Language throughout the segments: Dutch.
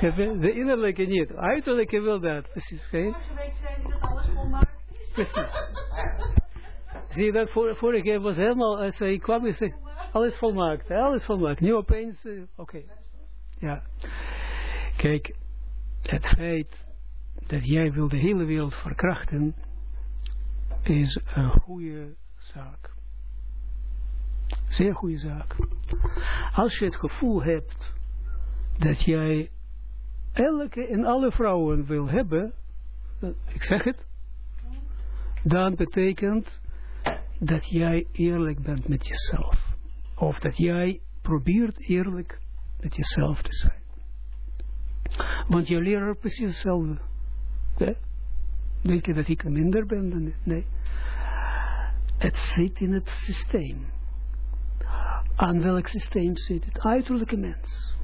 De innerlijke niet. Uiterlijke wil dat. Precies. Vorige week zei dat alles volmaakt is. Precies. Zie je dat vor, vorige keer was helemaal, als hij kwam, is hij, alles volmaakt, alles volmaakt. Nu opeens, uh, oké. Ja. Kijk, het feit dat jij wil de hele wereld verkrachten, is een goede zaak. Zeer goede zaak. Als je het gevoel hebt dat jij elke en alle vrouwen wil hebben, ik zeg het, dan betekent dat jij eerlijk bent met jezelf. Of dat jij probeert eerlijk met jezelf te zijn. Want je leraar precies hetzelfde. Nee? Denk je dat ik minder ben dan Nee. Het zit in het systeem. Aan welk systeem zit het? Uiterlijke mens.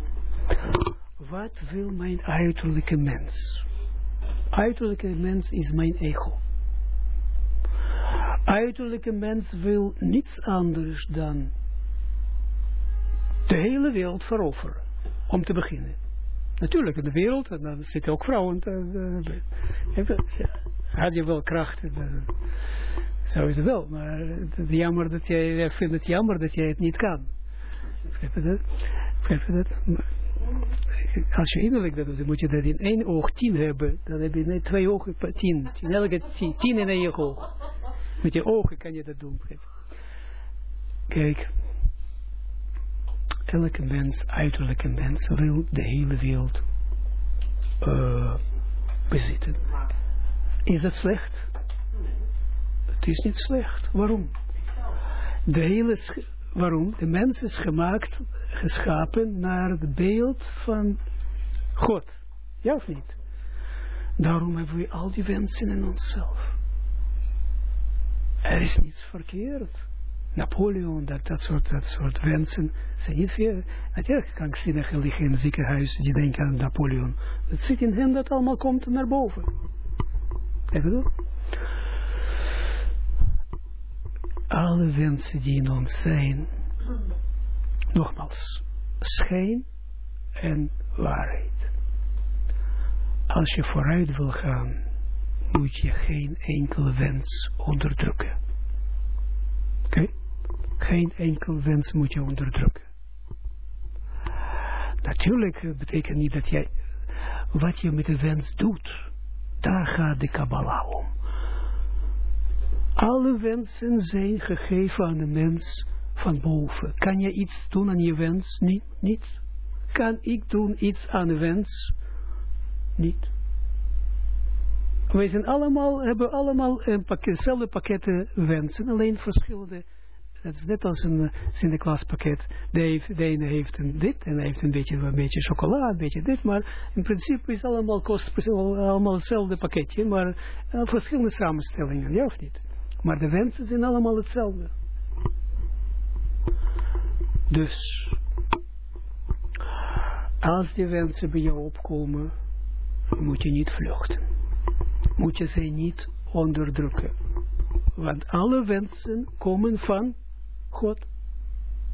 Wat wil mijn uiterlijke mens? Uiterlijke mens is mijn ego. Uiterlijke mens wil niets anders dan de hele wereld veroveren. Om te beginnen. Natuurlijk, in de wereld, en dan zitten ook vrouwen. had je wel kracht. Zo is het wel, maar het jammer dat jij, vindt het jammer dat jij het niet kan. Begrijp je dat? Begrijp je dat? Als je innerlijk dat doet, dan moet je dat in één oog tien hebben. Dan heb je net twee ogen, tien. tien elke tien, tien in één oog. Met je ogen kan je dat doen. Kijk. Elke mens, uiterlijke mens, wil de hele wereld uh, bezitten. Is dat slecht? Het is niet slecht. Waarom? De hele, waarom? De mens is gemaakt, geschapen naar het beeld van God. Ja of niet? Daarom hebben we al die wensen in onszelf. Er is niets verkeerd. Napoleon, dat, dat, soort, dat soort wensen zijn niet veel. Natuurlijk liggen in het ziekenhuis die denken aan Napoleon. Het zit in hen dat allemaal komt naar boven. Kijk je Alle wensen die in ons zijn, nogmaals, schijn en waarheid. Als je vooruit wil gaan, moet je geen enkele wens onderdrukken. Oké? Geen enkel wens moet je onderdrukken. Natuurlijk betekent niet dat jij, wat je met de wens doet, daar gaat de Kabbalah om. Alle wensen zijn gegeven aan de mens van boven. Kan je iets doen aan je wens? Niet. Kan ik doen iets aan de wens? Niet. Wij zijn allemaal, hebben allemaal een pakket, pakketten wensen, alleen verschillende. Dat is net als een Sinterklaaspakket. De, heeft, ene heeft een dit en heeft een beetje, een beetje chocola, een beetje dit, maar in principe is allemaal allemaal hetzelfde pakketje, maar uh, verschillende samenstellingen, ja of niet? Maar de wensen zijn allemaal hetzelfde. Dus, als die wensen bij jou opkomen, moet je niet vluchten moet je ze niet onderdrukken. Want alle wensen komen van God,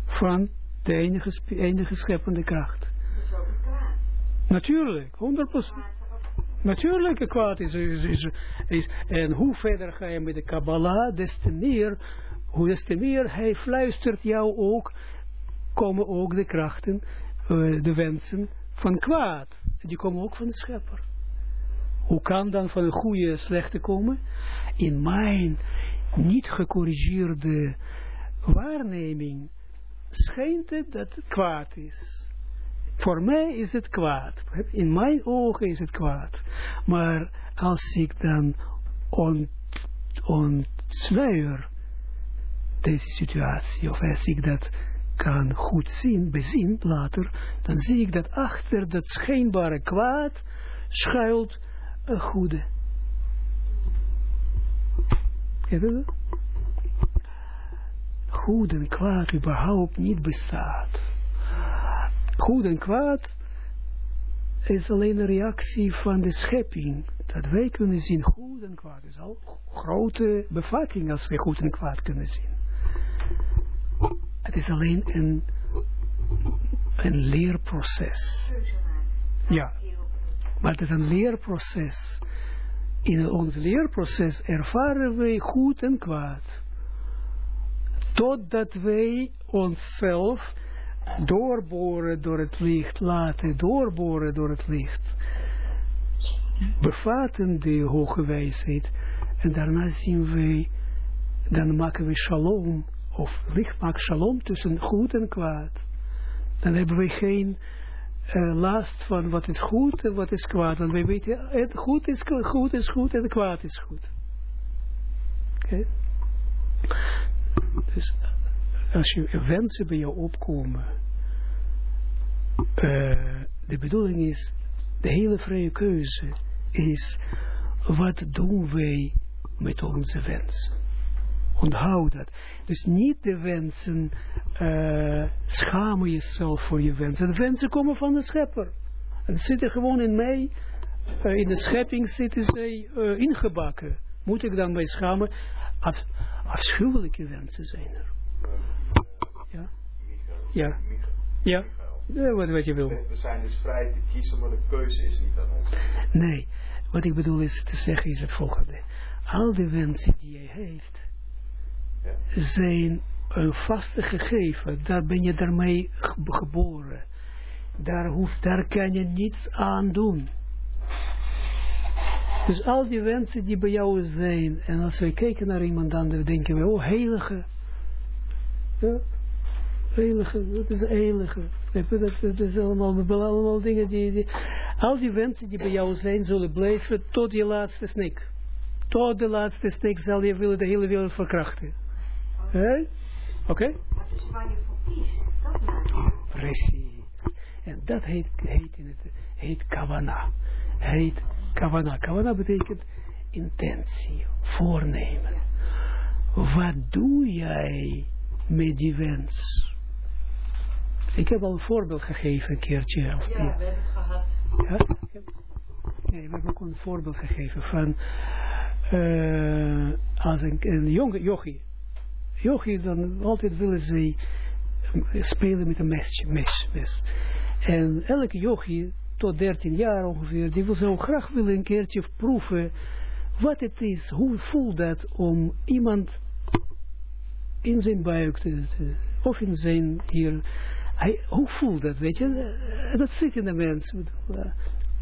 van de enige, enige scheppende kracht. Natuurlijk, 100%. Natuurlijk, kwaad is, is, is, En hoe verder ga je met de Kabbalah, des te meer, hoe des hij fluistert jou ook, komen ook de krachten, uh, de wensen van kwaad. Die komen ook van de schepper. Hoe kan dan van een goede slechte komen? In mijn niet gecorrigeerde waarneming schijnt het dat het kwaad is. Voor mij is het kwaad. In mijn ogen is het kwaad. Maar als ik dan ont, deze situatie, of als ik dat kan goed zien, bezien later, dan zie ik dat achter dat schijnbare kwaad schuilt een goede. Goed en kwaad überhaupt niet bestaat. Goed en kwaad is alleen een reactie van de schepping. Dat wij kunnen zien goed en kwaad is al grote bevatting als wij goed en kwaad kunnen zien. Het is alleen een, een leerproces. Ja, maar het is een leerproces. In ons leerproces ervaren wij goed en kwaad. Totdat wij onszelf doorboren door het licht, laten doorboren door het licht. Bevatten de hoge wijsheid. En daarna zien wij, dan maken we shalom, of licht maakt shalom tussen goed en kwaad. Dan hebben we geen uh, last van wat is goed en wat is kwaad. Want wij weten, het goed is goed, is goed en kwaad is goed. Oké? Dus als je wensen bij jou opkomen, uh, de bedoeling is, de hele vrije keuze is, wat doen wij met onze wensen? Onthoud dat. Dus niet de wensen, uh, schamen jezelf voor je wensen. De wensen komen van de schepper. En zitten gewoon in mij, uh, in de schepping zitten zij ingebakken. Moet ik dan bij schamen? Af, afschuwelijke wensen zijn er. Ja? Ja. Ja. ja wat, wat je wil. We zijn dus vrij te kiezen, maar de keuze is niet aan ons. Nee. Wat ik bedoel is te zeggen is het volgende. Al die wensen die je heeft, zijn een vaste gegeven. Daar ben je daarmee geboren. Daar, hoeft, daar kan je niets aan doen. Dus al die wensen die bij jou zijn, en als we kijken naar iemand, dan denken we, oh heilige. Ja, heilige, dat is heilige. Dat, dat is allemaal, allemaal dingen die, die, al die wensen die bij jou zijn, zullen blijven tot je laatste snik. Tot de laatste snik zal je willen de hele wereld verkrachten. Oké? Okay? Dat is waar je voor kiest. Dat maakt Precies. En dat heet, heet, in het, heet kavana. Heet kavana. Kavana betekent intentie, voornemen. Wat doe jij met die wens? Ik heb al een voorbeeld gegeven een keertje. Ja, we hebben het gehad. Ja? Nee, we hebben ook een voorbeeld gegeven van uh, als een, een jonge yogi yogi, dan altijd willen ze spelen met een mesje, mes, mes. En elke yogi, tot 13 jaar ongeveer, die wil zo graag willen een keertje proeven wat het is, hoe voelt dat om iemand in zijn buik te, of in zijn hier, hij, hoe voelt dat, weet je, dat zit in de mens,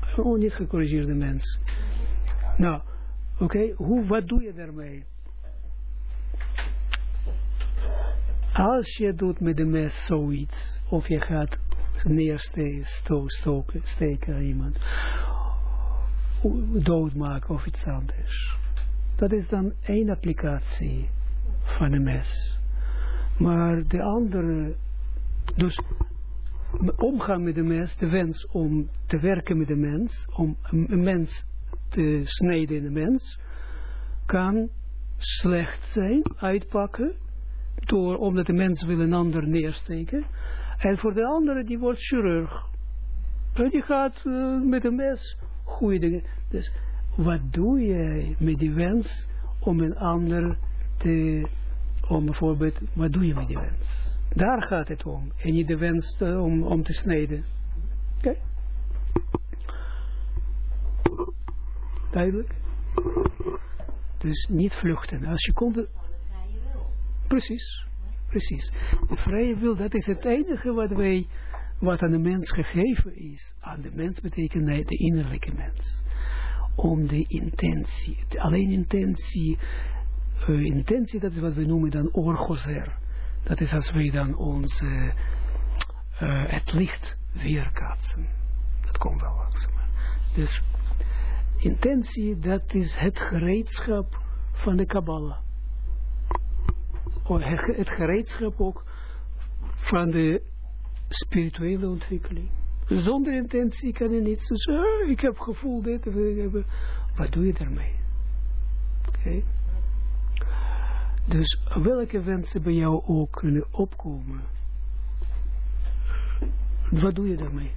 gewoon niet gecorrigeerde mens. Nou, oké, hoe, wat doe je daarmee? Als je doet met de mes zoiets, of je gaat neersteken, steken iemand, doodmaken of iets anders. Dat is dan één applicatie van de mes. Maar de andere, dus omgaan met de mens, de wens om te werken met de mens, om een mens te snijden in de mens, kan slecht zijn, uitpakken, door, omdat de mens wil een ander neersteken. En voor de andere, die wordt chirurg. En die gaat uh, met een mes goede dingen. Dus wat doe je met die wens om een ander te, om bijvoorbeeld, wat doe je met die wens? Daar gaat het om. En niet de wens uh, om, om te snijden. Oké? Duidelijk? Dus niet vluchten. Als je komt, Precies, precies. De vrije wil, dat is het enige wat wij, wat aan de mens gegeven is. Aan de mens betekent nee, de innerlijke mens. Om de intentie, alleen intentie, uh, intentie, dat is wat we noemen dan orgozer. Dat is als wij dan ons, uh, het licht weerkaatsen. Dat komt wel langzaam. Dus intentie, dat is het gereedschap van de Kabbalah het gereedschap ook van de spirituele ontwikkeling. Zonder intentie kan je niet zo ah, ik heb gevoel dit, wat doe je daarmee? Oké. Dus welke wensen bij jou ook kunnen opkomen, wat doe je daarmee?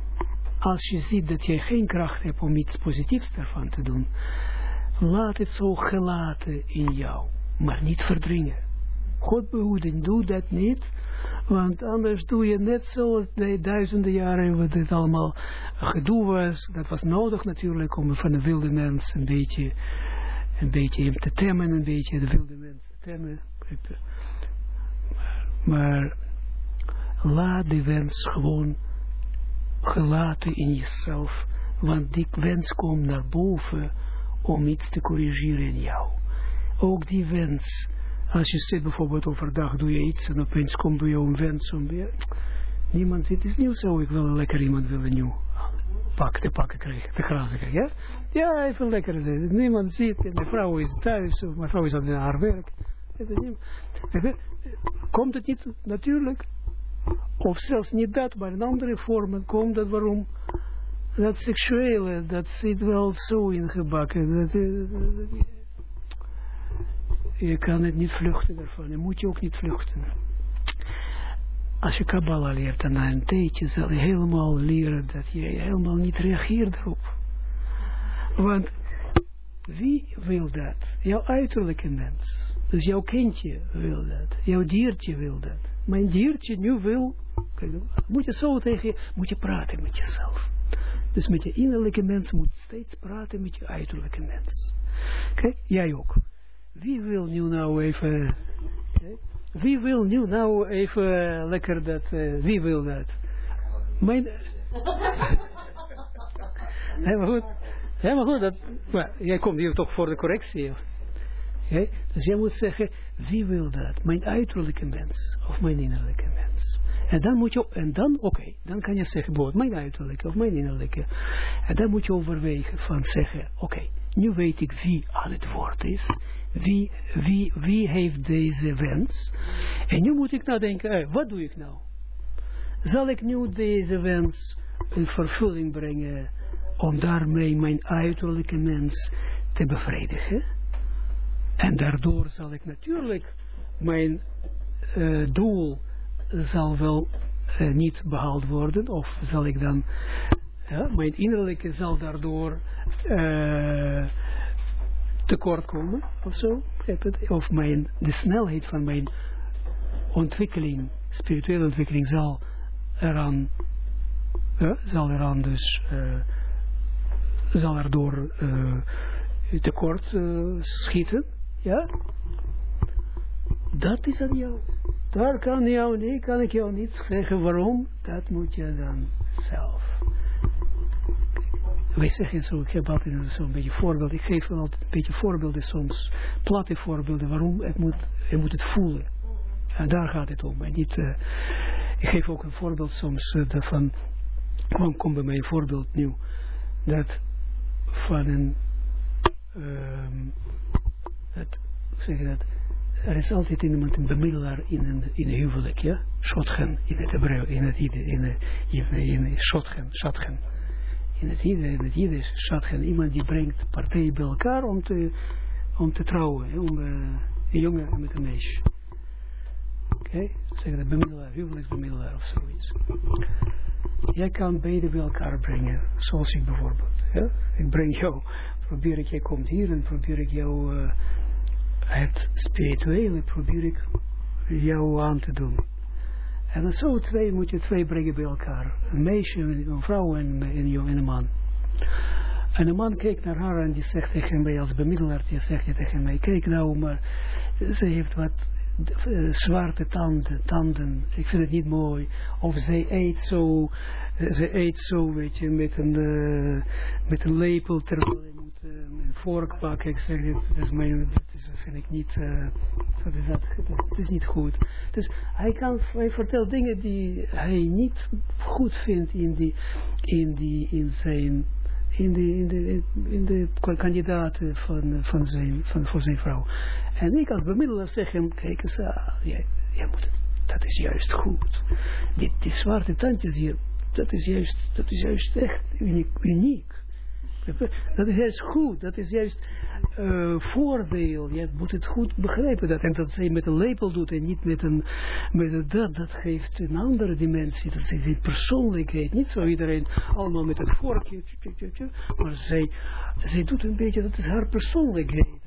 Als je ziet dat je geen kracht hebt om iets positiefs daarvan te doen, laat het zo gelaten in jou, maar niet verdringen. God behoeden, doe dat niet. Want anders doe je net zoals de duizenden jaren wat dit allemaal gedoe was. Dat was nodig natuurlijk om van de wilde mens een beetje, een beetje hem te temmen, een beetje de wilde mens Maar laat die wens gewoon gelaten in jezelf. Want die wens komt naar boven om iets te corrigeren in jou. Ook die wens, als je zit bijvoorbeeld overdag, doe je iets en opeens komt bij jou een wens om weer, niemand zit, is nieuw zo, ik wil lekker iemand willen nieuw pak te pakken krijgen, te grazen krijgen, ja? Ja, even lekker, niemand ziet, en de vrouw is thuis, of mijn vrouw is aan haar werk. Komt het niet natuurlijk? Of zelfs niet dat, maar in andere vormen komt dat waarom? Dat seksuele, dat zit wel zo ingebakken. Dat, je kan het niet vluchten daarvan. Je moet je ook niet vluchten. Als je Kabbalah leert, dan na een tijdje zal je helemaal leren dat je helemaal niet reageert erop. Want wie wil dat? Jouw uiterlijke mens. Dus jouw kindje wil dat. Jouw diertje wil dat. Mijn diertje nu wil... Moet je zo tegen je... Moet je praten met jezelf. Dus met je innerlijke mens moet steeds praten met je uiterlijke mens. Kijk, jij ook. Wie wil nu nou even... Wie wil nu nou even lekker dat... Uh, wie wil dat? Mijn... Helemaal goed. Helemaal goed. Dat, maar, jij komt hier toch voor de correctie. Okay? Dus jij moet zeggen, wie wil dat? Mijn uiterlijke mens of mijn innerlijke mens? En dan moet je, en dan, oké, dan kan je zeggen, bijvoorbeeld mijn uiterlijke of mijn innerlijke. En dan moet je overwegen van zeggen, oké, nu weet ik wie aan het woord is. Wie, wie, wie heeft deze wens? En nu moet ik nadenken, hey, wat doe ik nou? Zal ik nu deze wens in vervulling brengen om daarmee mijn uiterlijke mens te bevredigen? En daardoor zal ik natuurlijk mijn uh, doel zal wel uh, niet behaald worden, of zal ik dan, mijn innerlijke zal daardoor uh, tekort komen, of zo, of mijn, de snelheid van mijn ontwikkeling, spirituele ontwikkeling zal eraan, zal eraan dus, zal erdoor tekort schieten, ja, dat is aan jou. Daar kan, jou, nee, kan ik jou niet zeggen waarom. Dat moet je dan zelf. Wij zeggen zo, ik heb altijd zo'n beetje voorbeeld. Ik geef altijd een beetje voorbeelden soms. Platte voorbeelden waarom het moet, je moet het voelen. En daar gaat het om. En niet, uh, ik geef ook een voorbeeld soms uh, van, komt bij mij een voorbeeld nieuw. Dat van een, um, dat, zeg dat, er is altijd iemand een bemiddelaar in een, in een huwelijk, ja? Shotgen, in het Hebreu, in het Ide, in het in, in Shotgen, Shotgen. In het Ide, in het Shotgen. Iemand die brengt partijen bij elkaar om te, om te trouwen, om uh, een jongen met een meisje. Oké, okay? zeggen dat bemiddelaar, huwelijksbemiddelaar of zoiets. Jij kan beide bij elkaar brengen, zoals ik bijvoorbeeld. Ja? Ik breng jou, probeer ik, jij komt hier en probeer ik jou... het spirituele probeer ik jou aan te doen. En zo twee moet je twee brengen bij elkaar. Een meisje, een vrouw en, en, en een man. En de man kijkt naar haar en die zegt tegen mij als bemiddelaar, die zegt tegen mij, kijk nou maar, ze heeft wat uh, zwarte tanden, tanden, ik vind het niet mooi. Of ze eet zo, ze eet zo, weet je, met een, uh, met een lepel, terwijl je moet een pakken. Ik zeg, dit, is mijn, dit is, vind ik niet, wat is dat, het is niet goed. Dus hij kan, hij vertelt dingen die hij niet goed vindt in die, in die, in zijn in de, in de, in de kandidaten van, van zijn, van, voor zijn vrouw. En ik als bemiddelaar zeg hem, kijk eens, ah, jij, jij moet dat is juist goed. Die, die zwarte tandjes hier, dat is juist, dat is juist echt uniek. Dat is juist goed, dat is juist uh, voordeel. Je moet het goed begrijpen. Dat, en dat zij met een lepel doet en niet met een, met een dat, dat geeft een andere dimensie. Dat is een persoonlijkheid. Niet zo iedereen allemaal met het vorkje. Maar zij, zij doet een beetje, dat is haar persoonlijkheid.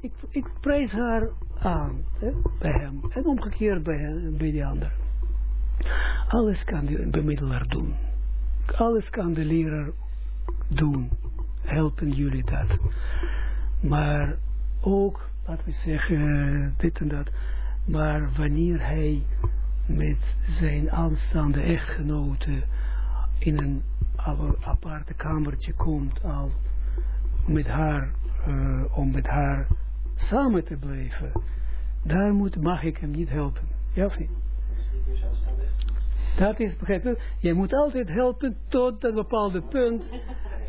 Ik, ik prijs haar aan hè, bij hem. En omgekeerd bij, bij die ander. Alles kan de bemiddelaar doen. Alles kan de leraar doen. Helpen jullie dat. Maar ook, laten we zeggen, dit en dat. Maar wanneer hij met zijn aanstaande echtgenote in een aparte kamertje komt al met haar, uh, om met haar samen te blijven, daar moet, mag ik hem niet helpen. Ja of niet? Dat is, begrijp je? Je moet altijd helpen tot een bepaalde punt.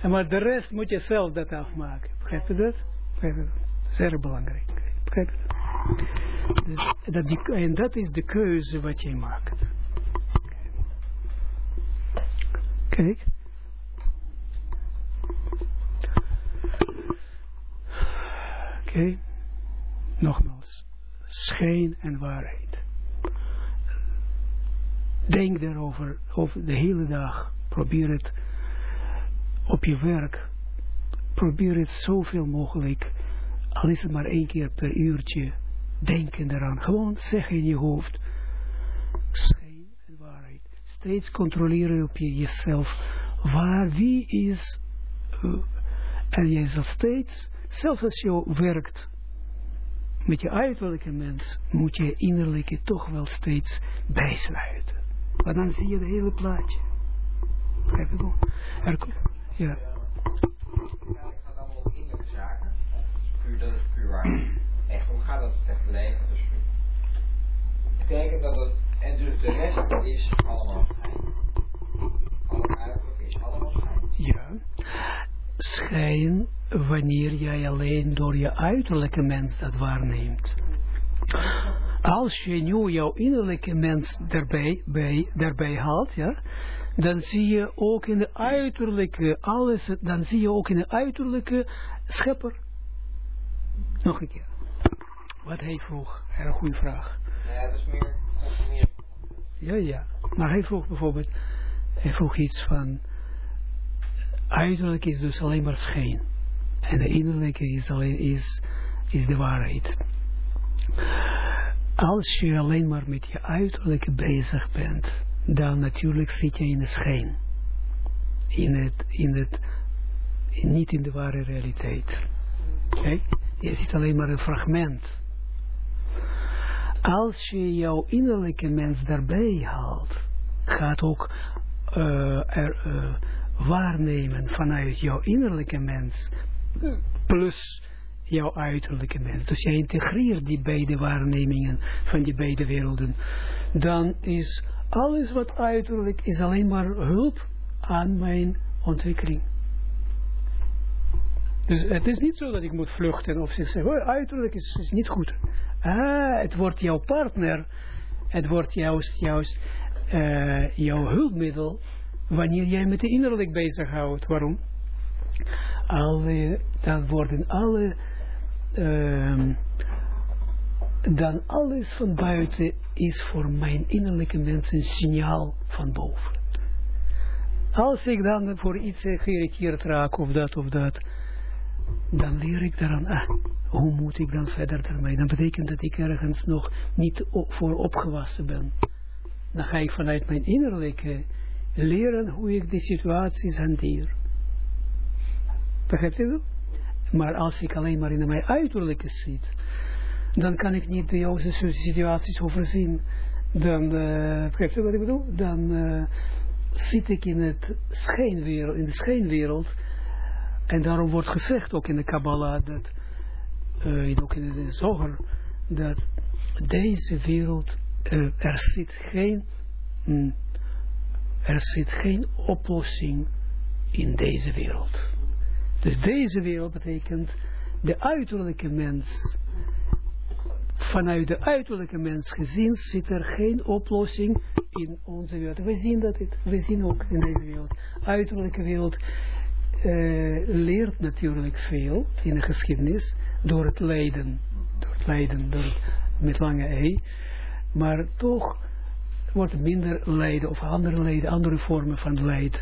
En maar de rest moet je zelf dat afmaken. Begrijp je dat? Begrijp je? Zeer belangrijk. Begrijp je dat? Dus, dat die, en dat is de keuze wat je maakt. Kijk. Oké. Nogmaals. Schijn en waarheid. Denk daarover over de hele dag. Probeer het op je werk. Probeer het zoveel mogelijk. Al is het maar één keer per uurtje. Denken eraan. Gewoon zeggen in je hoofd. Schijn en waarheid. Steeds controleren op je jezelf. Waar, wie is. Uh, en jij zal steeds, zelfs als je werkt met je uiterlijke mens, moet je innerlijke toch wel steeds bijsluiten. Maar dan zie je het hele plaatje. Begrijp je wel? Ja. Het gaat allemaal om innerlijke zaken. Puur, dat is puur waar. Echt, hoe gaat dat echt leven? Dus betekent dat het, en dus de rest is allemaal schijn. Alle uiterlijk is allemaal schijn. Ja. Schijn wanneer jij alleen door je uiterlijke mens dat waarneemt. Als je nu jouw innerlijke mens daarbij, bij, daarbij haalt, ja, dan zie je ook in de uiterlijke, alles, dan zie je ook in de uiterlijke schepper. Nog een keer. Wat hij vroeg, een goede vraag. Ja, dat is meer, dat is meer. Ja, ja. Maar hij vroeg bijvoorbeeld, hij vroeg iets van, uiterlijk is dus alleen maar schijn. En de innerlijke is, alleen, is, is de waarheid. Als je alleen maar met je uiterlijke bezig bent, dan natuurlijk zit je in de schijn. In het, in het, niet in de ware realiteit. Kijk, je ziet alleen maar een fragment. Als je jouw innerlijke mens daarbij haalt, gaat ook uh, er, uh, waarnemen vanuit jouw innerlijke mens, plus jouw uiterlijke mens. Dus jij integreert die beide waarnemingen van die beide werelden. Dan is alles wat uiterlijk is alleen maar hulp aan mijn ontwikkeling. Dus het is niet zo dat ik moet vluchten of zeggen, oh, uiterlijk is, is niet goed. Ah, het wordt jouw partner, het wordt juist, juist uh, jouw hulpmiddel wanneer jij met de innerlijk bezighoudt. Waarom? Alle, dan worden alle, uh, dan alles van buiten is voor mijn innerlijke mens een signaal van boven. Als ik dan voor iets geïrriteerd raak of dat of dat, dan leer ik daaraan, ah, hoe moet ik dan verder daarmee? Dan betekent dat ik ergens nog niet voor opgewassen ben. Dan ga ik vanuit mijn innerlijke leren hoe ik die situaties hanteer. Begrijp je dat? Maar als ik alleen maar in mijn uiterlijke zit, dan kan ik niet de juiste situaties overzien. Dan, uh, begrijp je wat ik bedoel? Dan uh, zit ik in, het schijnwereld, in de schijnwereld. En daarom wordt gezegd ook in de Kabbalah, dat, uh, ook in de Zoger, dat deze wereld, er zit geen... Mm, er zit geen oplossing in deze wereld. Dus deze wereld betekent de uiterlijke mens. Vanuit de uiterlijke mens gezien zit er geen oplossing in onze wereld. We zien dat het, we zien ook in deze wereld. Uiterlijke wereld uh, leert natuurlijk veel in de geschiedenis door het lijden. Door het lijden, door het, met lange ei. Maar toch wordt minder lijden of andere lijden, andere vormen van lijden.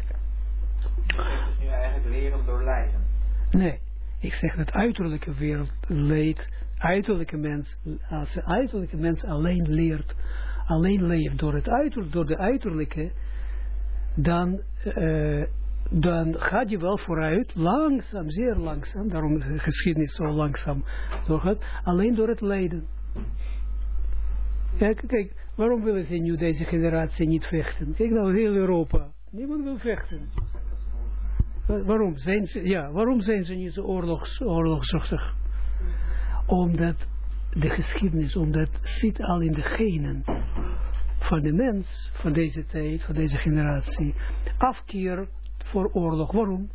Dus nu eigenlijk leren door lijden? Nee, ik zeg dat uiterlijke wereld leidt, uiterlijke mens, als de uiterlijke mens alleen leert alleen leeft door, het uiter, door de uiterlijke, dan, eh, dan gaat je wel vooruit, langzaam, zeer langzaam, daarom is de geschiedenis zo langzaam doorgaat, alleen door het lijden. Kijk, kijk, waarom willen ze nu deze generatie niet vechten? Kijk nou, heel Europa, niemand wil vechten. Wa- Waarom zijn ze, ja, waarom zijn ze niet zo oorlogs, oorlogszuchtig? Omdat de geschiedenis, omdat zit al in de genen van de mens, van deze tijd, van deze generatie. Afkeer voor oorlog. Waarom?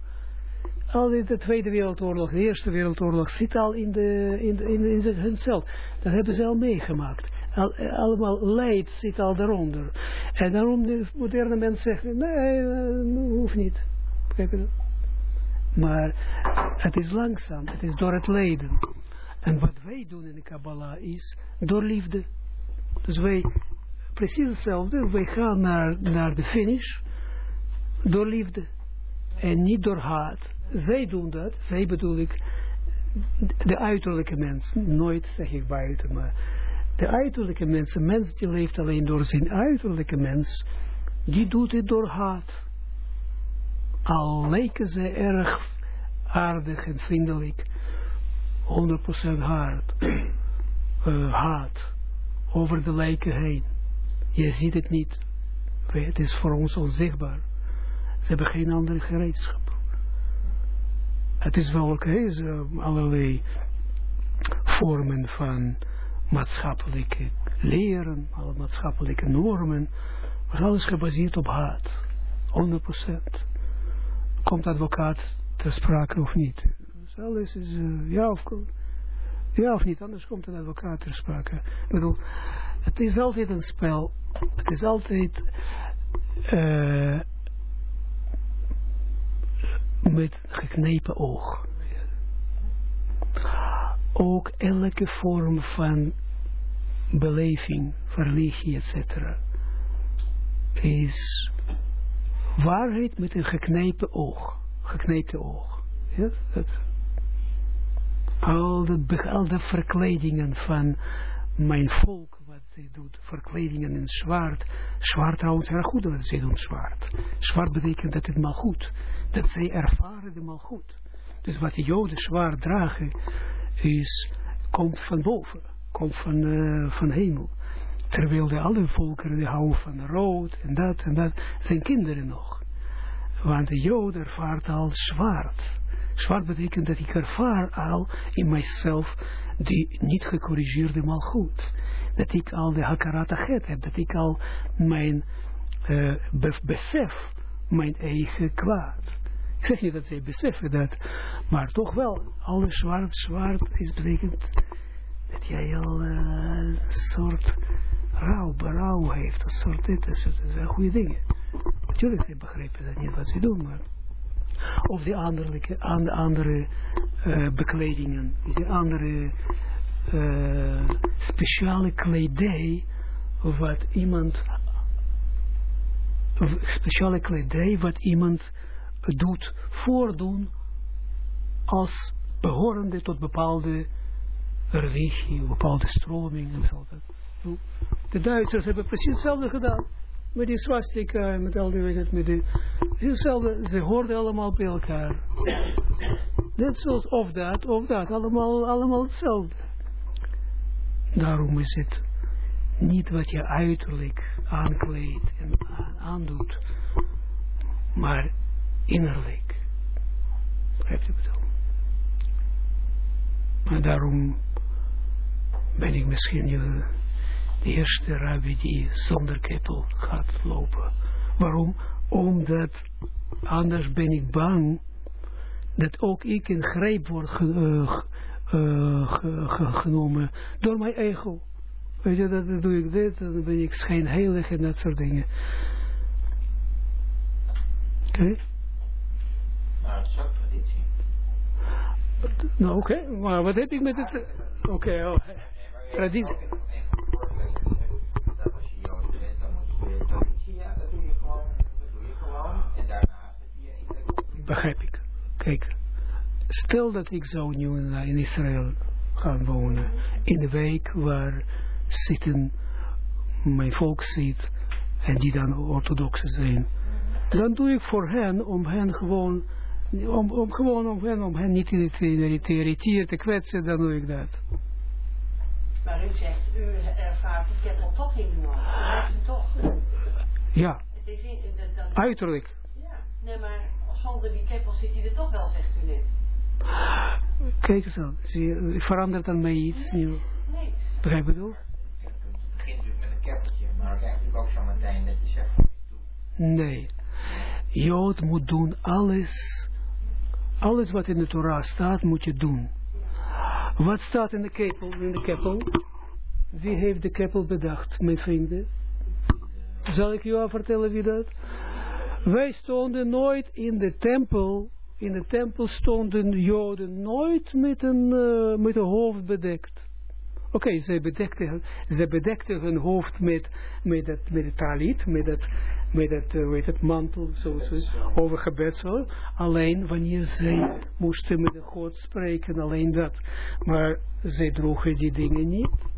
Al in de Tweede Wereldoorlog, de Eerste Wereldoorlog, zit al in, de, in, de, in, in hunzelf. Dat hebben ze al meegemaakt. Al, allemaal leid zit al daaronder. En daarom de moderne mens zegt, nee, eh, hoeft niet. Begrijp? Maar het is langzaam, het is door het lijden. En wat wij doen in de Kabbalah is door liefde. Dus wij, precies hetzelfde, wij gaan naar, naar de finish door liefde. En niet door haat. Zij doen dat, zij bedoel ik, de uiterlijke mens. Nooit zeg ik buiten, maar de uiterlijke mens, een mens die leeft alleen door zijn uiterlijke mens, die doet het door haat. Al lijken ze erg aardig en vriendelijk, 100% haat, eh, haat over de lijken heen. Je ziet het niet. Het is voor ons onzichtbaar. Ze hebben geen andere gereedschap. Het is wel oké, ze allerlei vormen van maatschappelijke leren, alle maatschappelijke normen, maar alles gebaseerd op haat. 100%. Komt advocaat ter sprake of niet? Dus is uh, ja, of, ja of niet, anders komt een advocaat ter sprake. Ik bedoel, het is altijd een spel. Het is altijd uh, met geknepen oog. Ook elke vorm van beleving, verlichting, etc. is waarheid met een geknepen oog. Geknepen oog. Al, de, al de verkledingen van mijn volk, wat zij doet, verkledingen in zwart. Zwart trouwens erg goed, dat zij doen zwart. Zwart betekent dat het mal goed. Dat zij ervaren de mal goed. Dus wat de joden zwart dragen, is, komt van boven. Komt van, uh, van hemel. Terwijl de andere volkeren die houden van rood en dat en dat, zijn kinderen nog. Want de jood ervaart al zwart. Zwart betekent dat ik ervaar al in mijzelf die niet gecorrigeerde mal goed. Dat ik al de hakaratachet heb. Dat ik al mijn uh, besef, mijn eigen kwaad. Ik zeg niet dat zij beseffen dat, maar toch wel, alles zwart, zwart is betekent dat jij al uh, een soort rouw, berouw heeft, een soort dit, dat zijn goede dingen. Natuurlijk, ze begrijpen dat niet wat ze doen, maar of die andere, andere uh, bekledingen, die andere uh, speciale kledij, wat iemand, speciale kledij wat iemand doet, voordoen, als behorende tot bepaalde religie, bepaalde stroming en zo. De Duitsers hebben precies hetzelfde gedaan met die swastika, met al die, weet met die, hetzelfde, ze hoorden allemaal bij elkaar. Net zoals, of dat, of dat, allemaal, allemaal hetzelfde. Daarom is het niet wat je uiterlijk aankleedt en aandoet, maar innerlijk. Begrijpt u bedoel? Maar daarom ben ik misschien je de eerste rabbi die zonder ketel gaat lopen. Waarom? Omdat anders ben ik bang dat ook ik in greep word ge, uh, uh, ge, ge, genomen door mijn ego. Weet je, dat, dan doe ik dit, dan ben ik schijnheilig en dat soort dingen. Oké? Okay? Maar het is ook traditie. Nou, oké, okay. maar wat heb ik met het... Oké, okay, oh. traditie. Begrijp ik. Kijk, stel dat ik zou nu in Israël gaan wonen, in de wijk waar zitten mijn volk ziet, en die dan orthodoxe zijn, dan doe ik voor hen, om hen gewoon, om, om gewoon om hen, om hen niet te irriteren, te kwetsen, dan doe ik dat. Maar u zegt, u ervaart die keppel toch in uw hand. Toch. Ja, Het is in, dat, dat, uiterlijk. ja. Nee, maar zonder die keppel zit hij er toch wel, zegt u net. Kijk eens aan, zie je, verandert dan mij iets nieuw. Nee. Begrijp je het ook? Het begint natuurlijk met een keppeltje, maar het eigenlijk ook zo meteen dat je zegt ik. Nee. Jood moet doen alles, alles wat in de Torah staat, moet je doen. Wat staat in de keppel? In de keppel? Wie heeft de keppel bedacht, mijn vrienden? Zal ik jou vertellen wie dat? Wij stonden nooit in de tempel. In de tempel stonden Joden nooit met een, eh, met hoofd bedekt. Oké, bedekten, zij bedekten hun hoofd met, met, het, met het talit, met het, met het, eh, hoe heet het mantel, zo, zo, over gebed, zo. Alleen wanneer zij moesten met de God spreken, alleen dat. Maar zij droegen die dingen niet.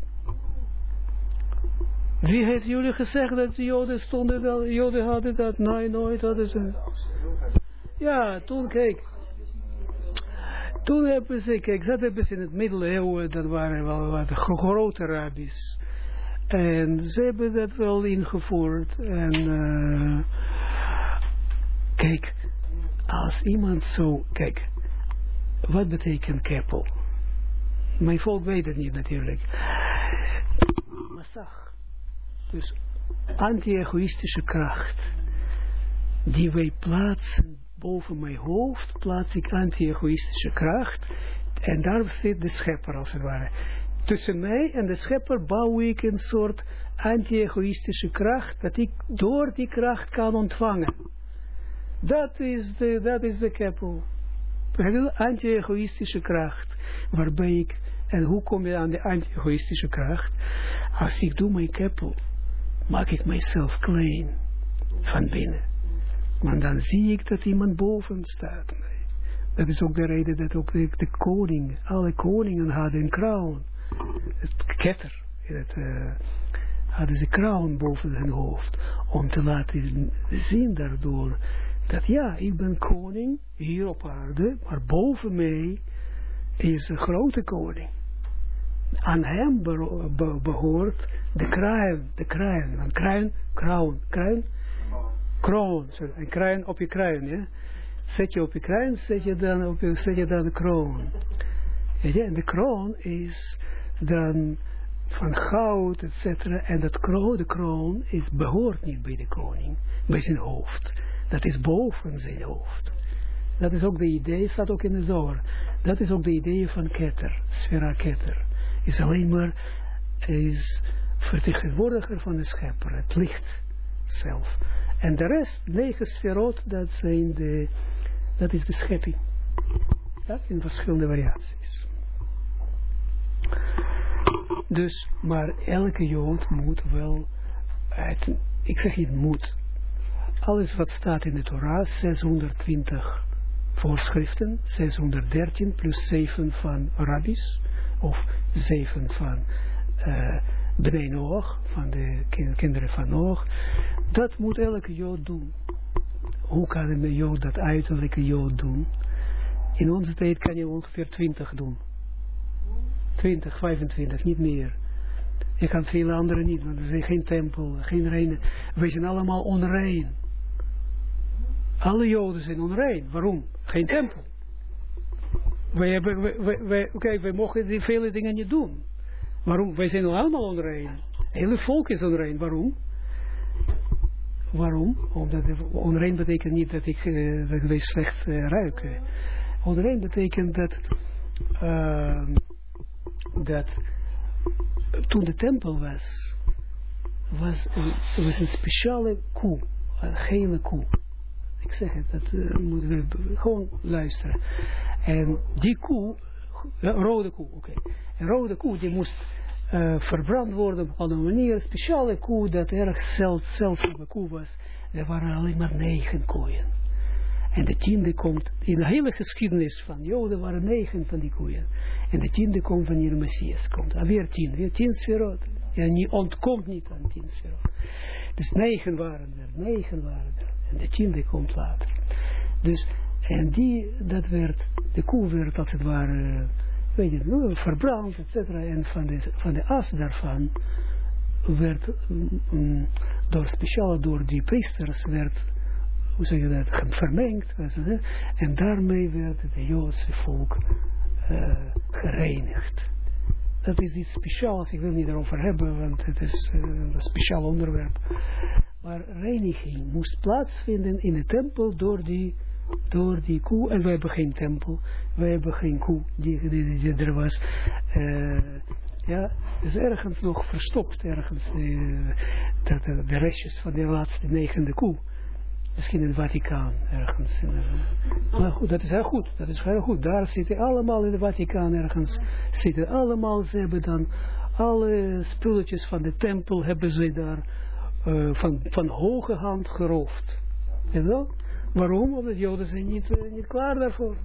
Wie heeft jullie gezegd dat de Joden stonden, wel, Joden hadden dat? Nee, nooit hadden ze. Ja, toen, kijk. Toen hebben ze, kijk, dat hebben ze in het middeleeuwen, dat waren wel wat gro- grote rabbis. En ze hebben dat wel ingevoerd. En eh, kijk, als iemand zo, kijk, wat betekent keppel? Mijn volk weet het niet natuurlijk. Massag. Dus anti-egoïstische kracht. Die wij plaatsen boven mijn hoofd, plaats ik anti-egoïstische kracht. En daar zit de schepper als het ware. Tussen mij en de schepper bouw ik een soort anti-egoïstische kracht, dat ik door die kracht kan ontvangen. Dat is de, dat is de keppel. Anti-egoïstische kracht, waarbij ik, en hoe kom je aan de anti-egoïstische kracht? Als ik doe mijn keppel, maak ik mijzelf klein van binnen. Maar dan zie ik dat iemand boven staat. Dat is ook de reden dat ook de, de koning, alle koningen hadden een kroon. Het ketter, het, uh, hadden ze kroon boven hun hoofd. Om te laten zien daardoor dat ja, ik ben koning hier op aarde, maar boven mij is een grote koning. Aan hem be be behoort de kruin, de kruin, een kruin, kroon, kruin, kroon, een kruin op je kruin, ja. Zet je op je kruin, zet je dan op je, zet je dan de kroon. En de kroon is dan van goud, et cetera. En dat kroon, de kroon is, behoort niet bij de koning, bij zijn hoofd. Dat is boven zijn hoofd. Dat is ook de idee, staat ook in de zomer. Dat is ook de idee van Keter, Sfera Keter. Is alleen maar, is vertegenwoordiger van de schepper, het licht zelf. En de rest, negen sferot, dat zijn de, dat is de schepping. Ja, in verschillende variaties. Dus, maar elke jood moet wel, het, ik zeg niet moet, alles wat staat in de Torah, 620 voorschriften, 613 plus 7 van rabbis, of 7 van uh, Bnei van de kinderen van Noach, dat moet elke jood doen. Hoe kan een jood dat uiterlijke jood doen? In onze tijd kan je ongeveer 20 doen. 20, 25, niet meer. Je kan veel anderen niet, want er zijn geen tempel, geen reine. Wij zijn allemaal onrein. Alle joden zijn onrein. Waarom? Geen tempel. Wij hebben, wij, wij, kijk, wij mogen die vele dingen niet doen. Waarom? Wij zijn allemaal onrein. Het hele volk is onrein. Waarom? Waarom? Omdat onrein betekent niet dat ik, uh, dat slecht uh, ruiken. Onrein betekent dat, uh, dat toen de tempel was, was een, was een speciale koe, een gele koe. Ik zeg het, dat uh, moeten we gewoon luisteren. En die koe, rode koe, oké. Een rode koe die moest uh, verbrand worden op een manier. Een speciale koe dat erg zeld, zeldzame koe was. Er waren alleen maar negen koeien. En de tiende komt, in de hele geschiedenis van Joden waren negen van die koeien. En de tiende komt wanneer de Messias komt. Ah, weer tien, weer tien sferot. Je ontkomt niet aan tien sferot. Dus negen waren er, negen waren er. En de tiende komt later. Dus, en die, dat werd, de koe werd als het ware, weet je, nou, verbrand, et. En van de, van de as daarvan werd, mm, door speciaal door die priesters, werd, hoe zeg je dat, vermengd. En daarmee werd het Joodse volk uh, gereinigd. Dat is iets speciaals, ik wil niet erover hebben, want het is uh, een speciaal onderwerp. Maar reiniging moest plaatsvinden in de tempel door die, door die koe. En wij hebben geen tempel, wij hebben geen koe die, die, er was. Uh, ja, is ergens nog verstopt, ergens de, de, de, restjes van de laatste negende koe. Misschien in het Vaticaan, ergens. Maar goed, dat is heel goed, dat is heel goed. Daar zitten allemaal in het Vaticaan ergens, zitten allemaal, ze hebben dan alle spulletjes van de tempel hebben ze daar uh, van, van hoge hand geroofd. Wel? Waarom? Omdat Joden zijn niet, uh, niet klaar daarvoor.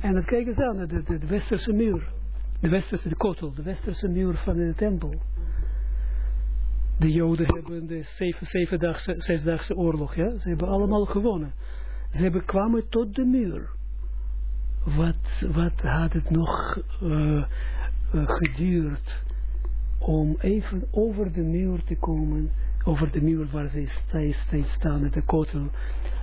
En dat kijken ze aan, de, de, de westerse muur. De westerse, de kotel, de westerse muur van de tempel. De Joden hebben de zeven, zevendaagse, zesdaagse oorlog, ja. Ze hebben allemaal gewonnen. Ze hebben kwamen tot de muur. Wat, wat had het nog uh, uh, geduurd om even over de muur te komen, over de muur waar ze steeds staan, met de kotel.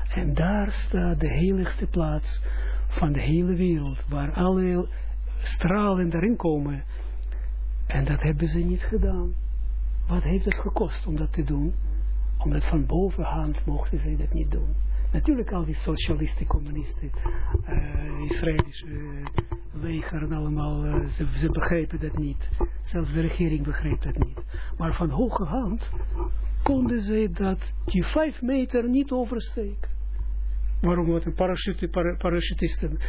En daar staat de heiligste plaats van de hele wereld, waar alle stralen daarin komen. En dat hebben ze niet gedaan. Wat heeft het gekost om dat te doen? Omdat van bovenhand mochten ze dat niet doen. Natuurlijk al die socialisten, communisten, uh, Israëlische uh, leger en allemaal, uh, ze, ze begrepen dat niet. Zelfs de regering begreep dat niet. Maar van hoge hand konden ze dat die vijf meter niet oversteken. Waarom? Want een parachute, para, parachutisten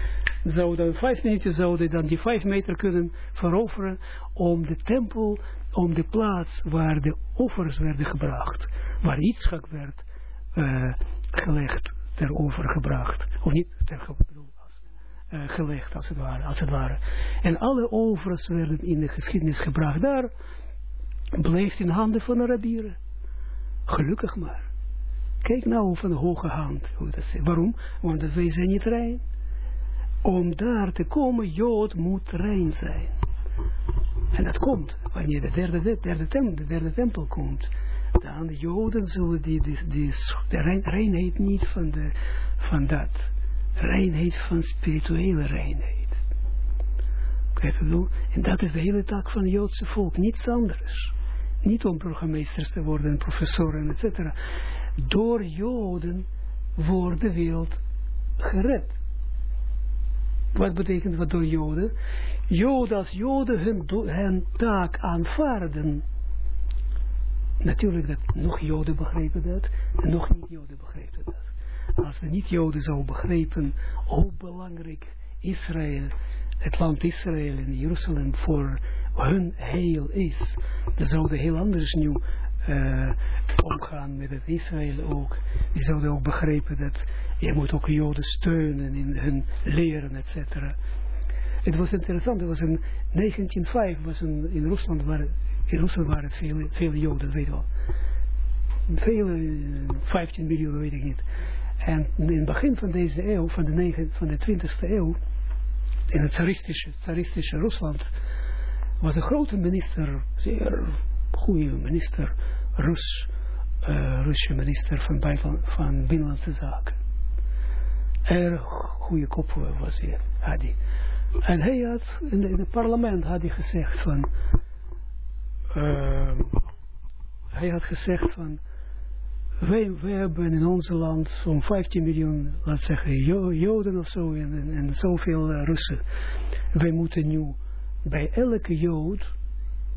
zouden vijf minuten zouden dan die vijf meter kunnen veroveren om de tempel, om de plaats waar de offers werden gebracht, waar Yitzchak werd uh, gelegd, ter overgebracht. Of niet ter als, uh, gelegd als het, ware, als het ware. En alle offers werden in de geschiedenis gebracht. Daar bleef in handen van de Arabieren. Gelukkig maar. Kijk nou van de hoge hand. Hoe dat. Waarom? Want wij zijn niet rein. Om daar te komen, Jood moet rein zijn. En dat komt, wanneer de derde, de derde, tempel, de derde tempel komt. Dan de Joden zullen die, die, de rein, reinheid niet van, de, van dat. Reinheid van spirituele reinheid. Kijk, en dat is de hele taak van het Joodse volk, niets anders. Niet om burgemeesters te worden, professoren, et cetera door Joden wordt de wereld gered. Wat betekent wat door Joden? Joden, als Joden hun, taak aanvaarden, natuurlijk dat nog Joden begrepen dat, en nog niet Joden begrepen dat. Als we niet Joden zouden begrepen hoe belangrijk Israël, het land Israël en Jeruzalem voor hun heel is, dan zouden heel anders nu uh, omgaan met het Israël ook. Die zouden ook begrijpen dat je moet ook Joden steunen in hun leren, et cetera. Het was interessant, het was in 1905, was in Rusland waren, in Rusland waren veel, veel Joden, weet je wel. Veel, 15 miljoen, weet ik niet. En in het begin van deze eeuw, van de, 9, van de 20e eeuw, in het tsaristische, tsaristische Rusland, was een grote minister, zeer goede minister, Rus, uh, Russische minister van, van Binnenlandse Zaken. Erg goede kop was hij, had hij. En hij had, in, het parlement had hij gezegd van, uh, hij had gezegd van, wij, wij hebben in ons land zo'n 15 miljoen, laat zeggen, Joden of zo, en, en, en zoveel uh, Russen. Wij moeten nu bij elke Jood,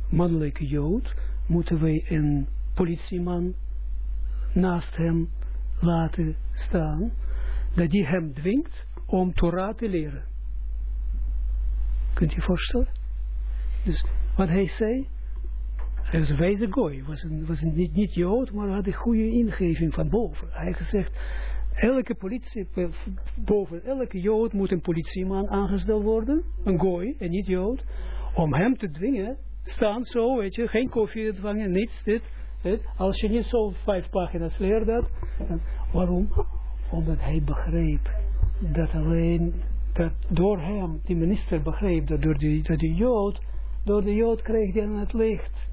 mannelijke Jood, moeten wij een politieman naast hem laten staan, dat die hem dwingt om Torah te leren. Kunt je voorstellen? Dus wat hij zei, hij was een wijze gooi, was, was niet, niet Jood, maar had een goede ingeving van boven. Hij heeft gezegd, elke politie, boven elke Jood moet een politieman aangesteld worden, een gooi en niet Jood, om hem te dwingen staan, zo, weet je, geen koffie ontvangen, niets, dit. Als je niet zo vijf pagina's leert dat, dan, waarom? Omdat hij begreep dat alleen, dat door hem, die minister begreep, dat door die Jood, door de Jood kreeg hij het licht.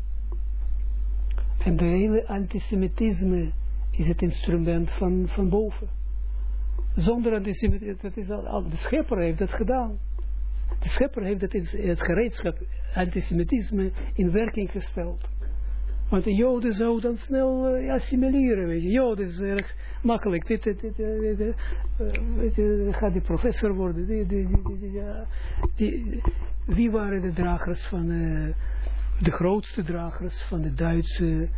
En de hele antisemitisme is het instrument van, van boven. Zonder antisemitisme, dat is al, de schepper heeft dat gedaan. De schepper heeft het, het gereedschap antisemitisme in werking gesteld. Want de Joden zouden dan snel eh, assimileren, weet je. Joden is erg makkelijk. Dit, dit, eh, eh, gaat die professor worden. Die, wie waren de dragers van, eh, de grootste dragers van de Duitse,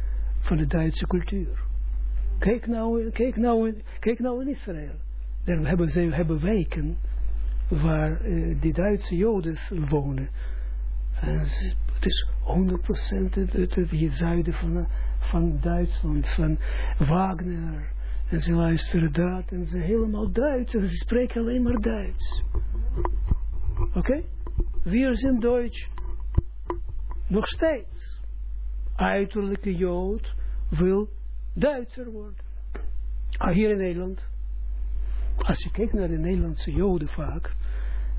van de Duitse cultuur? Kijk nou, kijk nou, kijk nou in Israël. Daar hebben ze hebben wijken waar eh, die Duitse Joden wonen. Het is 100% het, het, het, het zuiden van, van Duitsland, van Wagner. En ze luisteren dat en ze helemaal Duits en ze spreken alleen maar Duits. Oké? Wir sind Deutsch. Nog steeds. Uiterlijke Jood wil Duitser worden. Ah, hier in Nederland. Als je kijkt naar de Nederlandse Joden vaak,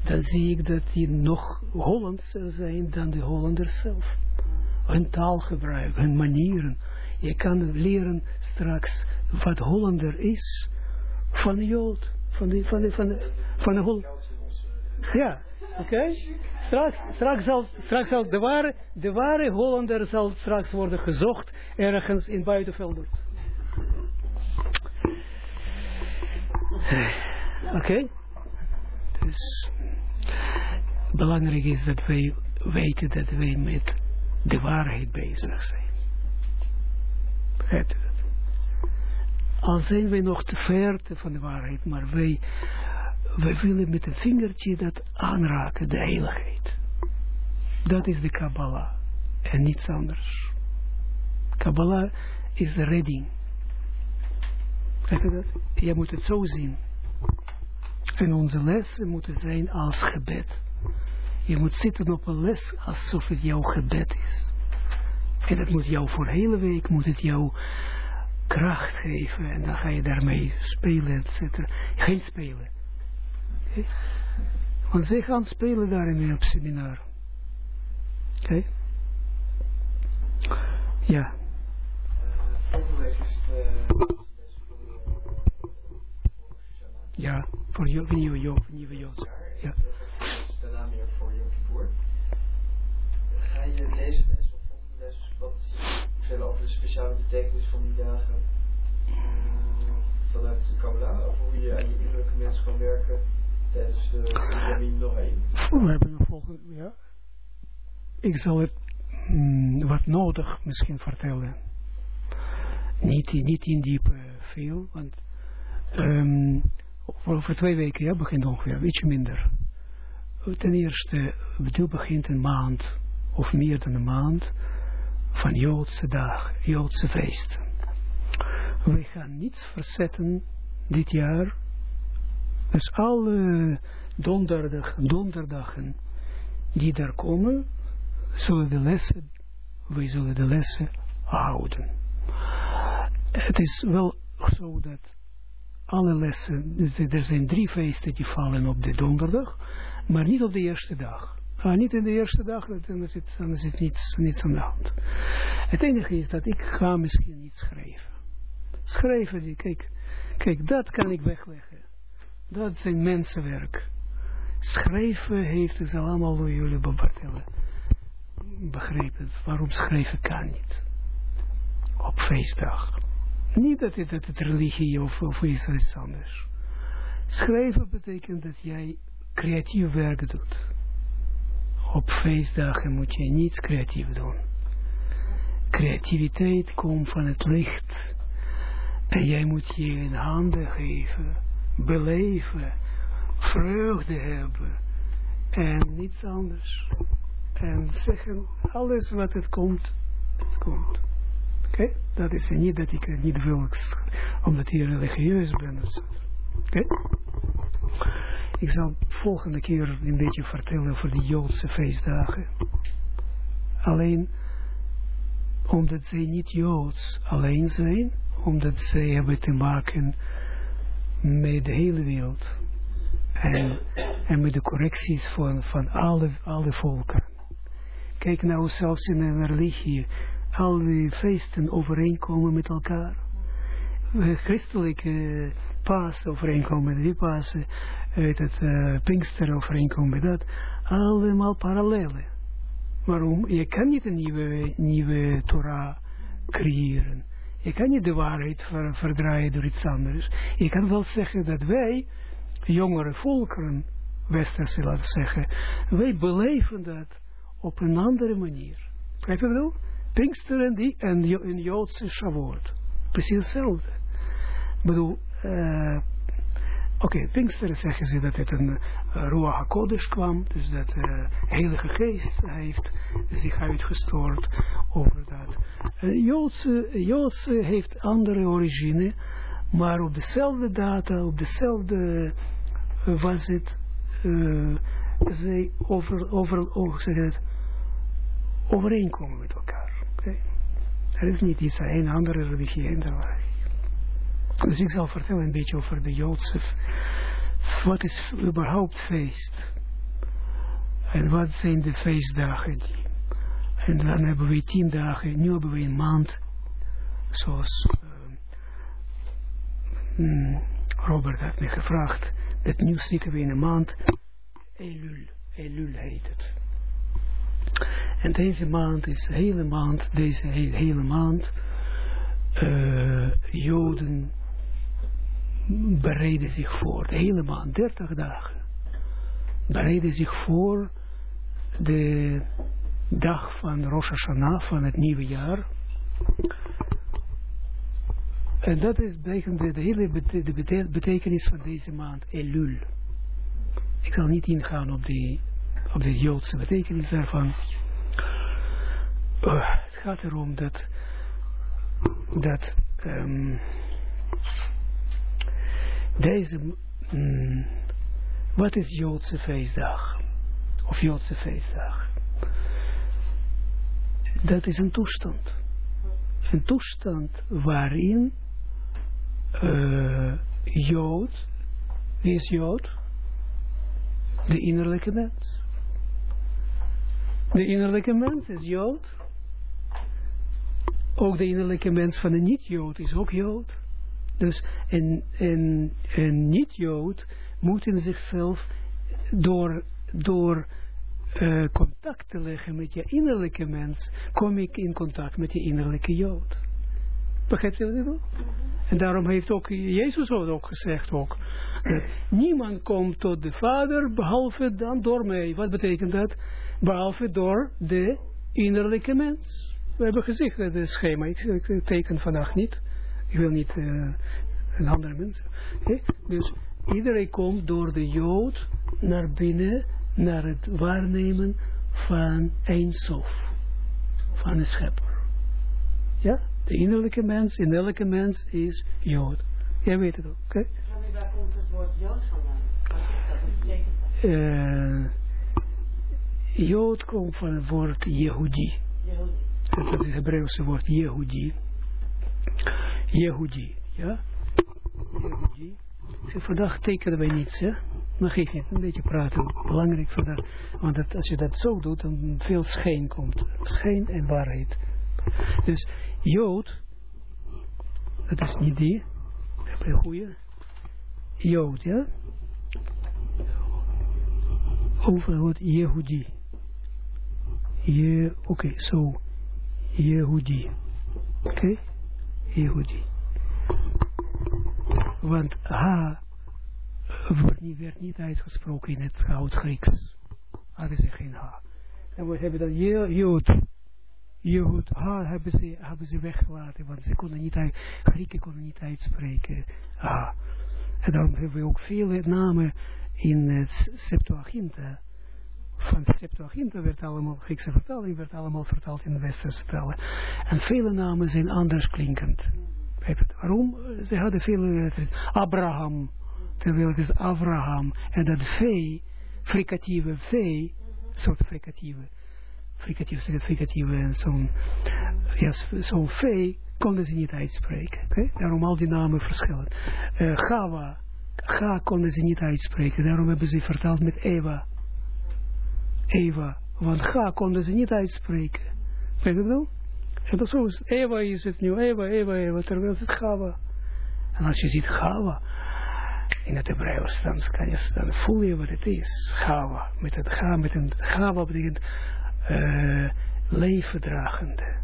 dan zie ik dat die nog Hollandser zijn dan de Hollanders zelf. Hun taalgebruik, hun manieren. Je kan leren straks wat Hollander is van de Jood. Van de, van de, van de, van de Hol- Ja, oké. Straks, straks, zal, straks zal de ware, de ware Hollander zal straks worden gezocht ergens in Buitenveldert. Oké? Dus belangrijk is dat wij weten dat wij met de waarheid bezig zijn. Begrijpt u dat? Al zijn wij nog te ver van de waarheid, maar wij, wij willen met een vingertje dat aanraken, de heiligheid. Dat is de Kabbalah en niets anders. Kabbalah is de redding. Begrijp je dat? Je moet het zo zien. En onze lessen moeten zijn als gebed. Je moet zitten op een les alsof het jouw gebed is. En dat moet jou voor de hele week, moet het jou kracht geven. En dan ga je daarmee spelen, et cetera. Geen spelen. Want zij gaan spelen daarin op seminar. Oké? Ja. Voor Susanna. Ja, voor nieuwe Jood, nieuwe Jood. Ja. Daarna meer voor Yom Kippur. Ga je deze les les wat vertellen over de speciale betekenis van die dagen eh, vanuit de Kabbalah? Of hoe je aan je innerlijke mens kan werken tijdens de nog één? We hebben een volgende, ja. Ik zal het mm, wat nodig misschien vertellen. Niet, niet in diep eh, veel, want voor, over twee weken ja, begint ongeveer, ietsje minder. Ten eerste, nu begint een maand, of meer dan een maand, van Joodse dag, Joodse feest. We gaan niets verzetten dit jaar. Dus alle donderdag, donderdagen die daar komen, zullen de lessen, wij zullen de lessen houden. Het is wel zo dat alle lessen, dus er zijn drie feesten die vallen op de donderdag, maar niet op de eerste dag. Ah, niet in de eerste dag, dan is het, dan is het niets, niets aan de hand. Het enige is dat ik ga misschien niet schrijven. Schrijven, kijk, kijk, dat kan ik wegleggen. Dat zijn mensenwerk. Schrijven heeft het allemaal door jullie vertellen. Begrepen, waarom schrijven kan niet. Op feestdag. Niet dat het, het religie of, of iets anders. Schrijven betekent dat jij creatief werk doet. Op feestdagen moet je niets creatief doen. Creativiteit komt van het licht. En jij moet je in handen geven, beleven, vreugde hebben. En niets anders. En zeggen, alles wat het komt, het komt. Oké? Dat is niet dat ik het niet wil, omdat ik religieus ben. of zo. Ik zal volgende keer een beetje vertellen over de Joodse feestdagen. Alleen omdat zij niet Joods alleen zijn, omdat zij hebben te maken met de hele wereld. En, en met de correcties van, van alle, alle volken. Kijk nou zelfs in een religie, al die feesten overeenkomen met elkaar. Eh, Christelijke Pasen overeenkomen met die weet het, uh, Pinkster overeenkomen met dat. Allemaal parallellen. Waarom? Je kan niet een nieuwe, nieuwe Torah creëren. Je kan niet de waarheid ver, verdraaien door iets anders. Je kan wel zeggen dat wij, jongere volkeren, westerse laten zeggen, wij beleven dat op een andere manier. Begrijp je wel? Pinkster en, die, en een Joodse Shavuot. Precies hetzelfde. Ik bedoel, uh, oké, okay, Pinkster zeggen ze dat het een uh, Ruach HaKodesh kwam, dus dat uh, Heilige Geest heeft zich uitgestoord over dat. Uh, Joodse, heeft andere origine, maar op dezelfde data, op dezelfde was het, zij over, over, over, het, overeenkomen met elkaar. Okay? Er is niet iets, een andere religie in de Dus ik zal vertellen een beetje over de Joodse, wat is überhaupt feest? En wat zijn de feestdagen? En dan hebben we tien dagen, nu hebben we een maand, zoals uh, Robert had me gevraagd, dat nu zitten we in een maand, Elul, Elul heet het. En deze maand is hele maand, deze hele maand, uh, Joden bereiden zich voor, de hele maand, 30 dagen, bereiden zich voor de dag van Rosh Hashanah, van het nieuwe jaar. En dat is de, de hele betekenis van deze maand, Elul. Ik zal niet ingaan op die op de Joodse betekenis daarvan. Uh, het gaat erom dat, dat um, deze, um, wat is Joodse feestdag? Of Joodse feestdag? Dat is een toestand. Een toestand waarin uh, Jood, wie is Jood? De innerlijke mens. De innerlijke mens is Jood. Ook de innerlijke mens van een niet-Jood is ook Jood. Dus een, een, niet-Jood moet in zichzelf door, door uh, contact te leggen met je innerlijke mens, kom ik in contact met je innerlijke Jood. Begrijp je bedoel? En daarom heeft ook Jezus ook gezegd ook, dat niemand komt tot de Vader behalve dan door mij. Wat betekent dat? Behalve door de innerlijke mens. We hebben gezegd dat het schema, ik, ik teken vandaag niet. Ik wil niet uh, een andere mens. Okay? Dus iedereen komt door de Jood naar binnen, naar het waarnemen van Eindsof. Van de schepper. Ja? De innerlijke mens, in elke mens is Jood. Jij weet het ook, oké? Okay? Waar komt het woord Jood vandaan? Wat is dat? Wat betekent dat? Uh, Jood komt van het woord Yehudi. Yehudi. Dat is het Hebreeuwse woord Yehudi. Yehudi, ja? Yehudi. Vandaag tekenen wij niets, hè? Maar geef niet, een beetje praten, belangrijk vandaag. Want als je dat zo doet, dan veel schijn komt. Schijn en waarheid. Dus Jood, dat is niet die, heb je een goede? Jood, ja? Over het Yehudi. Je, oké, zo. So. Oké? Yehudi. Want H wordt niet, werd niet uitgesproken in het oud-Grieks. Hadden ze geen H. En we hebben dan Jood. Jood, H hebben ze, hebben ze weggelaten, want ze konden niet uit, Grieken konden niet uitspreken. H. En daarom hebben we ook vele namen in het Septuaginta van de Septuaginta werd allemaal, Griekse vertaling werd allemaal vertaald in de westerse talen. En vele namen zijn anders klinkend. Waarom? Ze hadden vele Abraham, terwijl het is Abraham. En dat V, fricatieve V, soort fricatieve, het fricatieve en zo'n, ja, zo'n vee, konden ze niet uitspreken. oké? Daarom al die namen verschillen. Eh Gava, Ga konden ze niet uitspreken, daarom hebben ze vertaald met Eva. Eva, want Ga konden ze niet uitspreken. Weet je wel? En dat zo is, Eva is het nu, Eva, Eva, Eva, terwijl het Gava. En als je ziet Gava, in het Hebreeuws, dan, kan je, dan voel je wat het is. Gava, met het Ga, met een Gava betekent uh, levendragende.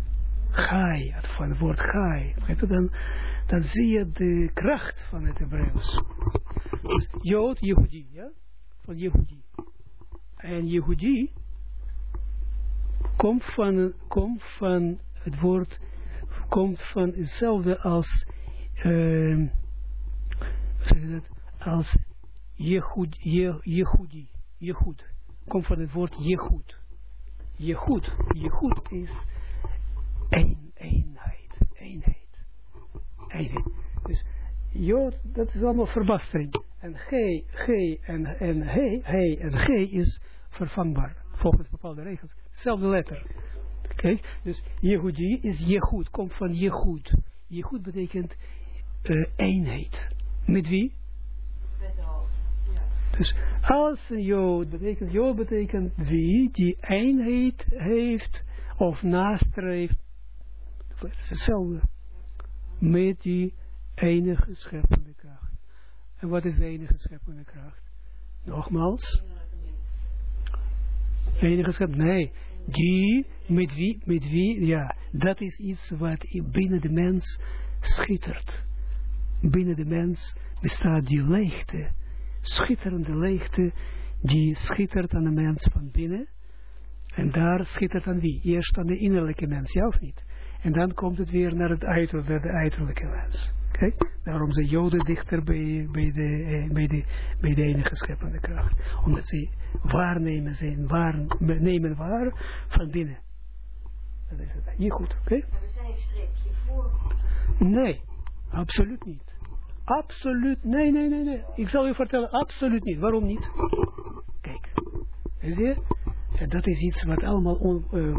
Gai, het van het woord je? Dan, dan zie je de kracht van het Hebreeuws. Jood, Yehudi, ja? Van Yehudi. En Yehudi komt van, komt van het woord, komt van hetzelfde als, uh, zeg als Jehud, Je, Jehud. Komt van het woord Jehud. Jehud, Jehud is een, eenheid, eenheid, eenheid. Dus Jood, dat is allemaal verbastering. En G, G en, en He, He en G is vervangbaar, volgens bepaalde regels. Zelfde letter. Kijk, dus Yehudi is Jehud, komt van Jehud. Jehud betekent uh, eenheid. Met wie? Met de hoofd. Ja. Dus als een Jood betekent, Jood betekent wie die eenheid heeft of nastreeft. Het is hetzelfde. Met die enige scheppende kracht. En wat is de enige scheppende kracht? Nogmaals. Enige scheppende, nee. Die, met wie, met wie, ja, dat is iets wat binnen de mens schittert. Binnen de mens bestaat die leegte, schitterende leegte, die schittert aan de mens van binnen. En daar schittert aan wie? Eerst aan de innerlijke mens, ja of niet? En dan komt het weer naar het uiterlijke, de uiterlijke mens. Kijk, daarom zijn Joden dichter bij, bij, de, bij, de, bij de enige scheppende kracht. Omdat ze waarnemen zijn, waar, nemen waar van binnen. Dat is het. Niet goed, oké? Hebben zij een streepje voor? Nee, absoluut niet. Absoluut, nee, nee, nee, nee. Ik zal u vertellen, absoluut niet. Waarom niet? Kijk, zie je? Dat is iets wat allemaal on, uh,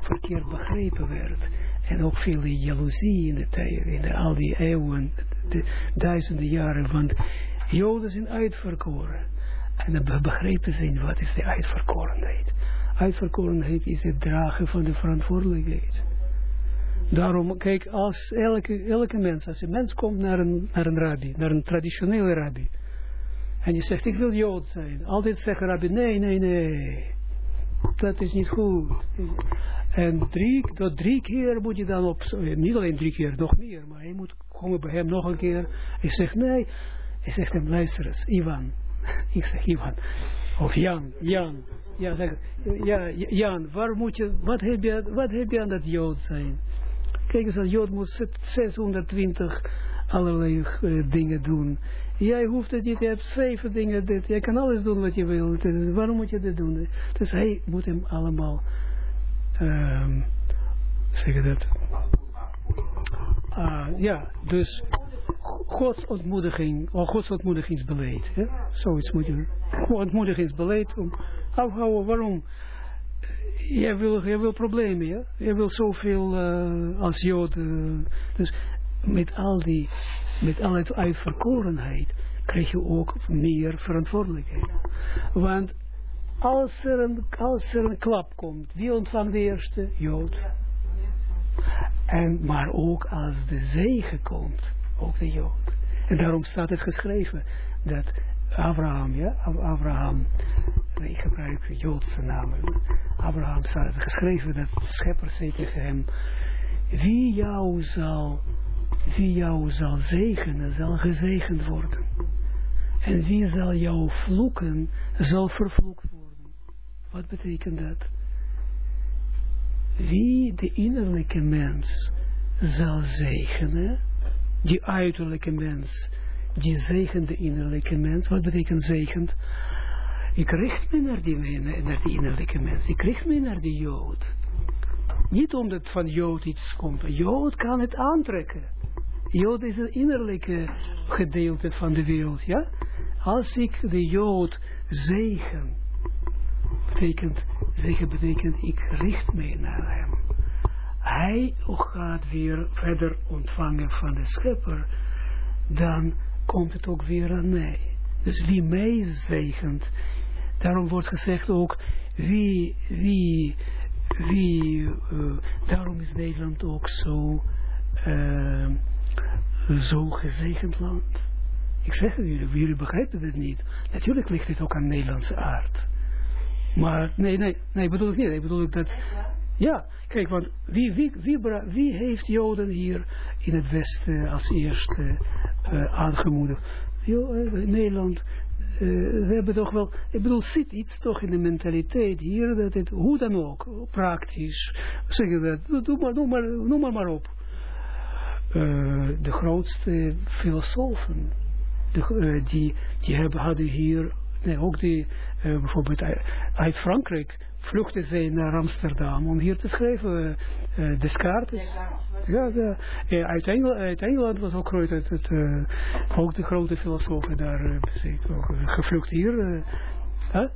verkeerd begrepen werd. En ook veel jaloezie in de tijd, in de, al die eeuwen, de duizenden jaren, want Joden zijn uitverkoren. En dan begrepen zijn, wat is de uitverkorenheid? Uitverkorenheid is het dragen van de verantwoordelijkheid. Daarom, kijk, als elke, elke mens, als een mens komt naar een, naar een rabbi, naar een traditionele rabbi, en je zegt, ik wil Jood zijn. Altijd zeggen rabbi, nee, nee, nee, dat is niet goed. En drie, tot drie keer moet je dan op, niet alleen drie keer, nog meer, maar je moet komen bij hem nog een keer. Ik zeg nee, ik zeg hem, luister eens, Ivan. Ik zeg Ivan. Of Jan, Jan. Ja, zeg, ja, Jan, waar moet je, wat heb je, wat heb je aan dat Jood zijn? Kijk eens, dat Jood moet 620 allerlei uh, dingen doen. Jij hoeft het niet, je hebt zeven dingen, dit, jij kan alles doen wat je wil. Dus waarom moet je dit doen? Dus hij moet hem allemaal um, zeg je dat? Uh, ja, dus Gods ontmoediging, of Gods ontmoedigingsbeleid. Zoiets moet je, ontmoedigingsbeleid om afhouden. Waarom? Jij wil, jij wil problemen, ja? Jij wil zoveel uh, als Jood. Uh, dus met al die, met al het uitverkorenheid krijg je ook meer verantwoordelijkheid. Want als er, een, klap komt, wie ontvangt de eerste? Jood. En, maar ook als de zegen komt, ook de Jood. En daarom staat het geschreven dat Abraham, ja, Abraham, ik gebruik Joodse namen. Abraham staat het geschreven dat de schepper zei tegen hem, wie jou zal, wie jou zal zegenen, zal gezegend worden. En wie zal jou vloeken, zal vervloekt worden. Wat betekent dat? Wie de innerlijke mens zal zegenen, die uiterlijke mens, die zegent de innerlijke mens. Wat betekent zegend? Ik richt me naar die, naar die innerlijke mens. Ik richt me naar die Jood. Niet omdat van Jood iets komt. Jood kan het aantrekken. Jood is het innerlijke gedeelte van de wereld. Ja? Als ik de Jood zegen, betekent, zeggen betekent, ik richt mij naar hem. Hij gaat weer verder ontvangen van de schepper, dan komt het ook weer aan mij. Dus wie mij zegent, daarom wordt gezegd ook, wie, wie, wie, uh, daarom is Nederland ook zo, uh, zo gezegend land. Ik zeg jullie, jullie begrijpen het niet. Natuurlijk ligt het ook aan Nederlandse aard. Maar, nee, nee, nee, bedoel ik niet. Ik bedoel ik dat, ja, kijk, want wie, wie, wie, wie heeft Joden hier in het Westen als eerste uh, aangemoedigd? Uh, Nederland, uh, ze hebben toch wel, ik bedoel, zit iets toch in de mentaliteit hier, dat het, hoe dan ook, praktisch, zeg je dat, doe maar, noem maar, noem maar, maar op. de grootste filosofen, de, die, die hebben, hadden hier, nee, ook die, bijvoorbeeld uit Frankrijk, vluchtte zij naar Amsterdam om hier te schrijven, uh, Descartes. Ja, ja. ja uit, Engeland, uit, Engeland, was ook groot, het, het, uh, ook de grote filosofen daar uh, ook gevlucht hier. Huh?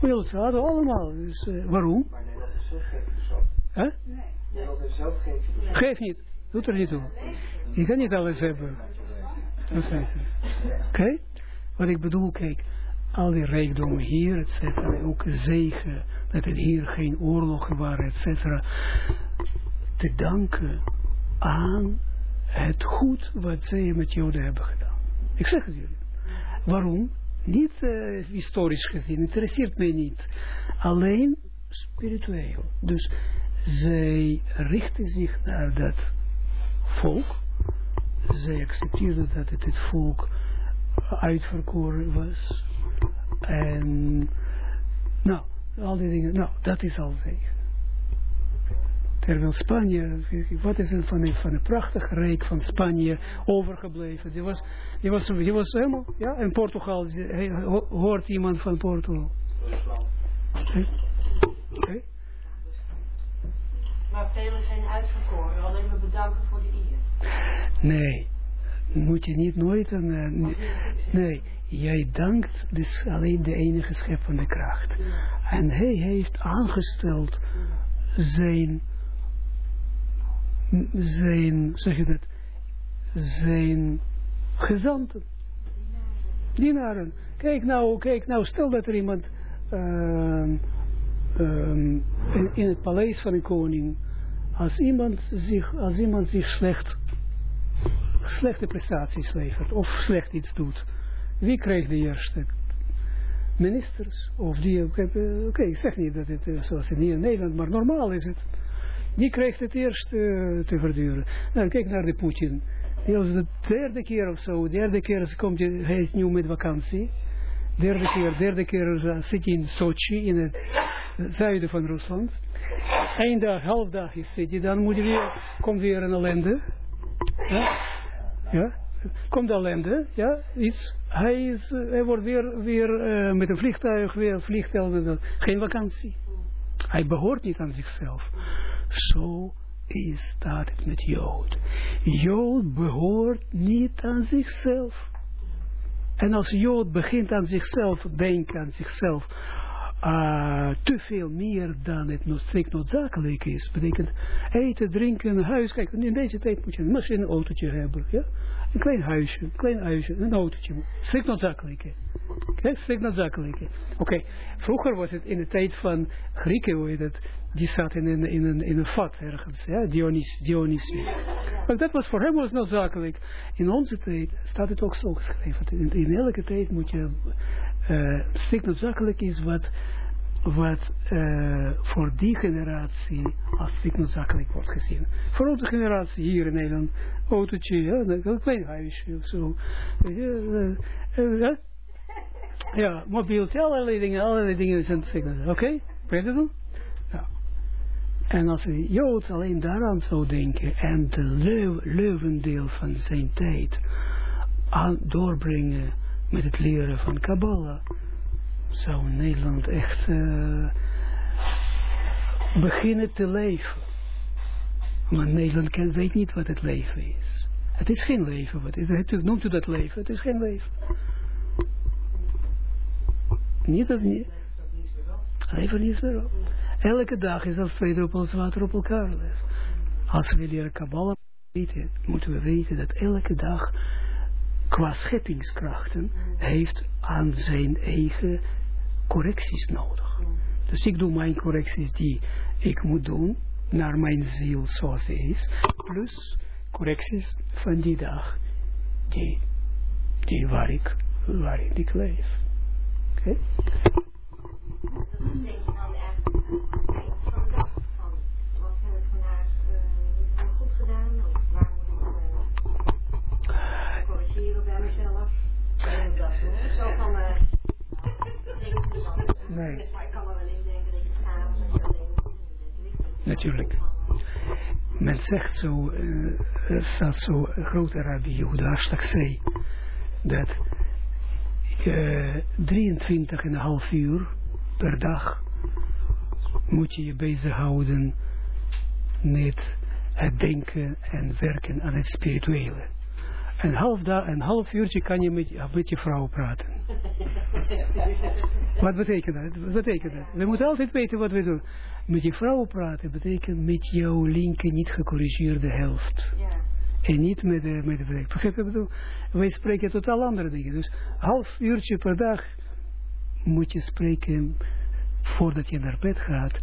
Wel, ze hadden allemaal, dus waarom? Maar Nederland heeft zelf geen filosoof. Huh? Nee. Nederland heeft zelf geen filosoof. Geef niet, doet er niet toe. Je kan niet alles hebben. Oké, okay? wat ik bedoel, kijk, al die rijkdommen hier, et cetera, ook zegen, dat er hier geen oorlogen waren, et cetera, te danken aan het goed wat zij met Joden hebben gedaan. Ik zeg het jullie. Waarom? Niet uh, historisch gezien, interesseert mij niet. Alleen spiritueel. Dus zij richten zich naar dat volk. Zij accepteerden dat het het volk uitverkoren was. En, nou, al die dingen, nou, dat is al zegen. Terwijl Spanje, wat is er van een, van een prachtig rijk van Spanje overgebleven? Die was, die was, die was helemaal, ja, in Portugal, hoort iemand van Portugal. Oké. Okay. Maar velen zijn uitverkoren, alleen we bedanken voor de eer. Nee, moet je niet nooit een, uh, nee, jij dankt dus alleen de enige scheppende kracht. En hij heeft aangesteld zijn, zijn, zeg je dat, zijn gezanten. Dienaren. Kijk nou, kijk nou, stel dat er iemand uh, um, in, in, het paleis van een koning, als iemand zich, als iemand zich slecht, slechte prestaties levert, of slecht iets doet, wie krijgt de eerste? Ministers? Of die, oké, ik zeg niet dat het zoals in in Nederland, maar normaal is het. Die krijgt het eerst uh, te verduren. Nou, kijk naar de Poetin. Die was de derde keer of zo, derde keer komt hij, hij is nu met vakantie. Derde keer, derde keer uh, zit hij in Sochi, in het zuiden van Rusland. Eén dag, half dag is zit hij, dan moet hij weer, komt weer een ellende. Ja? Komt ellende, ja, iets. Hij, is, uh, hij wordt weer, weer uh, met een vliegtuig, weer vliegtuig, geen vakantie. Hij behoort niet aan zichzelf. Zo is dat het met Jood. Jood behoort niet aan zichzelf. En als Jood begint aan zichzelf, denken aan zichzelf, uh, te veel meer dan het strikt noodzakelijk is, betekent eten, drinken, huis. Kijk, in deze tijd moet je een machine, een autootje hebben, ja. Een klein huisje, een klein huisje, een autootje. Strikt noodzakelijke. Okay, strikt noodzakelijke. Oké, okay. vroeger was het in de tijd van Grieken, hoe heet het, die zat in een, in een, in een vat ergens, ja, Dionys, Dionysius. Maar dat was voor hem was noodzakelijk. In onze tijd staat het ook zo geschreven. In, in elke tijd moet je, uh, strikt noodzakelijk is wat, wat uh, voor die generatie als strikt noodzakelijk wordt gezien. Voor onze generatie hier in Nederland, autootje, ja, een klein huisje of zo. Ja, uh, ja mobieltje, allerlei dingen, allerlei dingen zijn strikt Oké, okay? je dat? En als een Jood alleen daaraan zou denken en de leu leuvendeel van zijn tijd aan doorbrengen met het leren van Kabbalah, zou Nederland echt uh, beginnen te leven. Maar Nederland kent, weet niet wat het leven is. Het is geen leven. Wat is, het, noemt u dat leven? Het is geen leven. Niet dat niet. Leven is meer. Elke dag is dat twee druppels water op elkaar. Als we leren Kabbalah weten, moeten we weten dat elke dag qua scheppingskrachten heeft aan zijn eigen correcties nodig. Dus ik doe mijn correcties die ik moet doen, naar mijn ziel zoals ze is, plus correcties van die dag, die, die waar ik, waarin ik leef. Oké betekent dan eigenlijk van de dag van wat heb ik vandaag eh, niet goed gedaan of waar moet ik eh, corrigeren bij mezelf. En dat doen. Zo van eh denk ik dan. Nee. Maar ik kan er wel in denken dat je s'avonds met je denkt. Natuurlijk. Men zegt zo, er staat zo, grote rabbi Yehuda Ashlag zei, dat eh 23,5 uur per dag moet je je bezighouden met het denken en werken aan het spirituele. Een half, dag, een half uurtje kan je met, met je vrouw praten. Wat betekent dat? Wat betekent dat? We moeten altijd weten wat we doen. Met je vrouw praten betekent met jouw linker niet gecorrigeerde helft. Ja. En niet met de, met de break. Begrijp je bedoel? Wij spreken totaal andere dingen. Dus half uurtje per dag moet je spreken voordat je naar bed gaat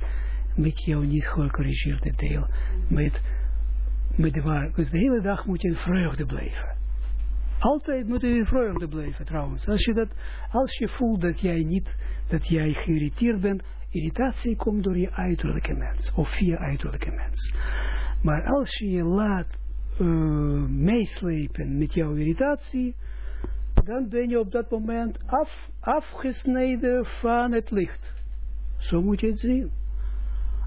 met jouw niet gecorrigeerde deel. Met, met de waar. Dus de hele dag moet je in vreugde blijven. Altijd moet je vreugde blijven trouwens. Als je, dat, als je voelt dat jij niet, dat jij geïrriteerd bent, irritatie komt door je uiterlijke mens. Of via uiterlijke mens. Maar als je je laat uh, meeslepen met jouw irritatie, dan ben je op dat moment af, afgesneden van het licht. Zo moet je het zien.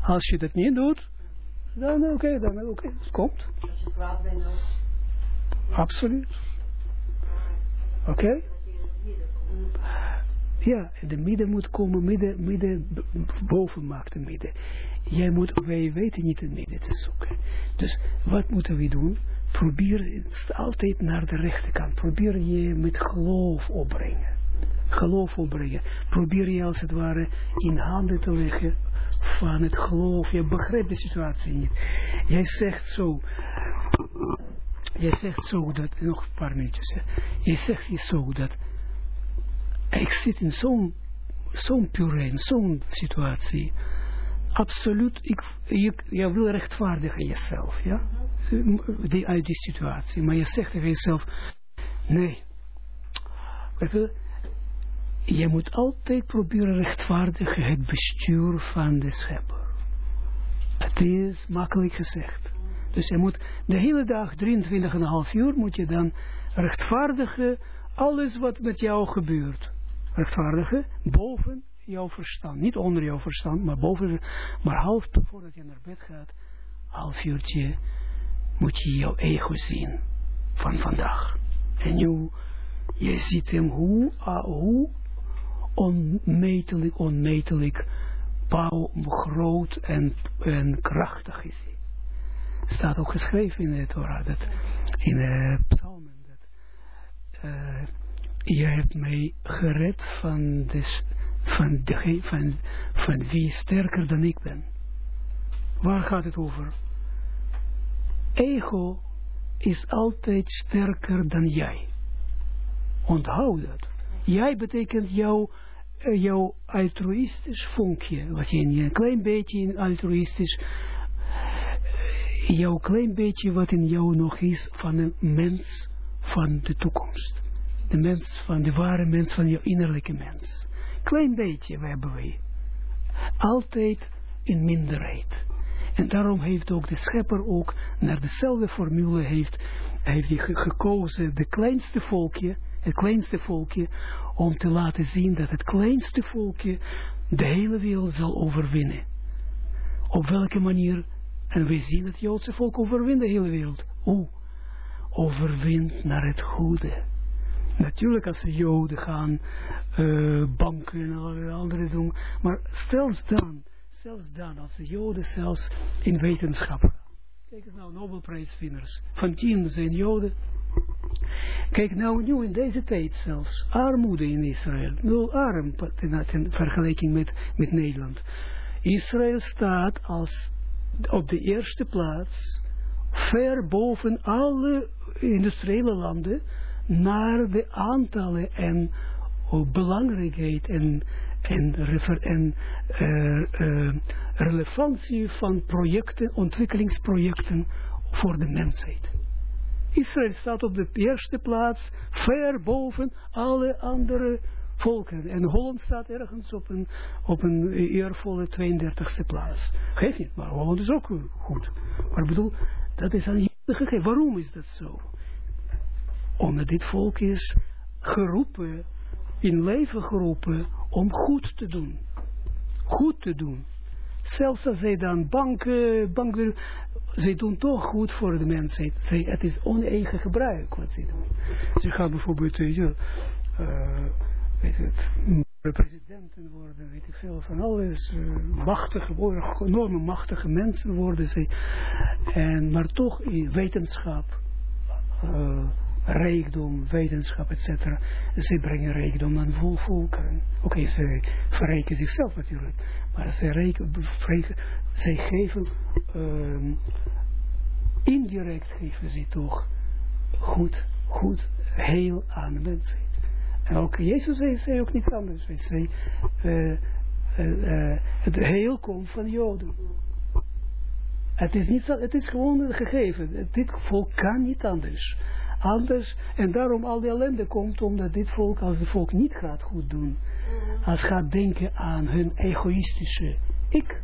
Als je dat niet doet, dan oké, dan oké, het komt. Als je kwaad bent dan. Absoluut. Oké? Komt. Ja, de midden moet komen, midden, midden, boven maakt de midden. Jij moet, wij weten niet het midden te zoeken. Dus wat moeten we doen? Probeer altijd naar de rechterkant. Probeer je met geloof opbrengen. Geloof opbrengen. Probeer je als het ware in handen te leggen van het geloof. Je begrijpt de situatie niet. Jij zegt zo. Jij zegt zo dat, nog een paar minuutjes. Hè. Jij zegt je zo dat ik zit in zo'n zo'n puree, zo'n situatie. Absoluut, ik, je, je wil rechtvaardigen jezelf, ja? Die, uit die situatie. Maar je zegt tegen jezelf, nee. Je, je moet altijd proberen rechtvaardigen het bestuur van de schepper. Het is makkelijk gezegd. Dus je moet de hele dag, 23,5 uur, moet je dan rechtvaardigen alles wat met jou gebeurt. Rechtvaardigen boven jouw verstand. Niet onder jouw verstand, maar boven. Maar half voordat je naar bed gaat, half uurtje, moet je jouw ego zien van vandaag. En nu, je ziet hem hoe, ah, hoe onmetelijk, onmetelijk, pauw, groot en, en krachtig is hij. Staat ook geschreven in de Torah, dat, in de psalmen, dat uh, je hebt mij gered van, de, van, de, van, van wie sterker dan ik ben. Waar gaat het over? Ego is altijd sterker dan jij. Onthoud dat. Jij betekent jouw, uh, jouw altruïstisch vonkje, wat je een klein beetje in altruïstisch, jouw klein beetje wat in jou nog is van een mens van de toekomst. De mens van de ware mens van jouw innerlijke mens. Klein beetje hebben wij. Altijd in minderheid. En daarom heeft ook de schepper ook naar dezelfde formule heeft, heeft hij gekozen de kleinste volkje, het kleinste volkje, om te laten zien dat het kleinste volkje de hele wereld zal overwinnen. Op welke manier? En we zien het Joodse volk overwint de hele wereld. Hoe? Overwint naar het goede. Natuurlijk als de Joden gaan uh, banken en allerlei andere doen, maar zelfs dan, zelfs dan, als de Joden zelfs in wetenschap Kijk eens nou, Nobelprijswinners. Van tien zijn Joden. Kijk nou, nu in deze tijd zelfs, armoede in Israël. Nul arm in vergelijking met, met Nederland. Israël staat als op de eerste plaats, ver boven alle industriële landen, naar de aantallen en uh, belangrijkheid en, en, refer, en uh, relevantie van projecten, ontwikkelingsprojecten voor de mensheid. Israël staat op de eerste plaats, ver boven alle andere volken. En Holland staat ergens op een, op een eervolle 32e plaats. Geef niet, maar Holland is ook goed. Maar ik bedoel, dat is aan je gegeven. Waarom is dat zo? Omdat dit volk is geroepen, in leven geroepen, om goed te doen. Goed te doen. Zelfs als zij dan banken, banken, zij doen toch goed voor de mensheid. Zij, het is oneigen gebruik wat ze doen. Ze gaan bijvoorbeeld, uh, weet het, presidenten worden, weet ik veel van alles, uh, machtige enorme machtige mensen worden zij. En, maar toch in wetenschap, uh, rijkdom, wetenschap, etc. Ze brengen rijkdom aan vol volkeren. Oké, okay, ze verrijken zichzelf natuurlijk, maar ze zij geven, uh, indirect geven ze toch goed, goed heel aan de mensheid. En ook Jezus zei, zei ook niets anders. Hij zei, uh, uh, uh, het heel komt van Joden. Het is, niet, het is gewoon een gegeven. Dit volk kan niet anders. Anders, en daarom al die ellende komt, omdat dit volk, als het volk niet gaat goed doen, als gaat denken aan hun egoïstische ik,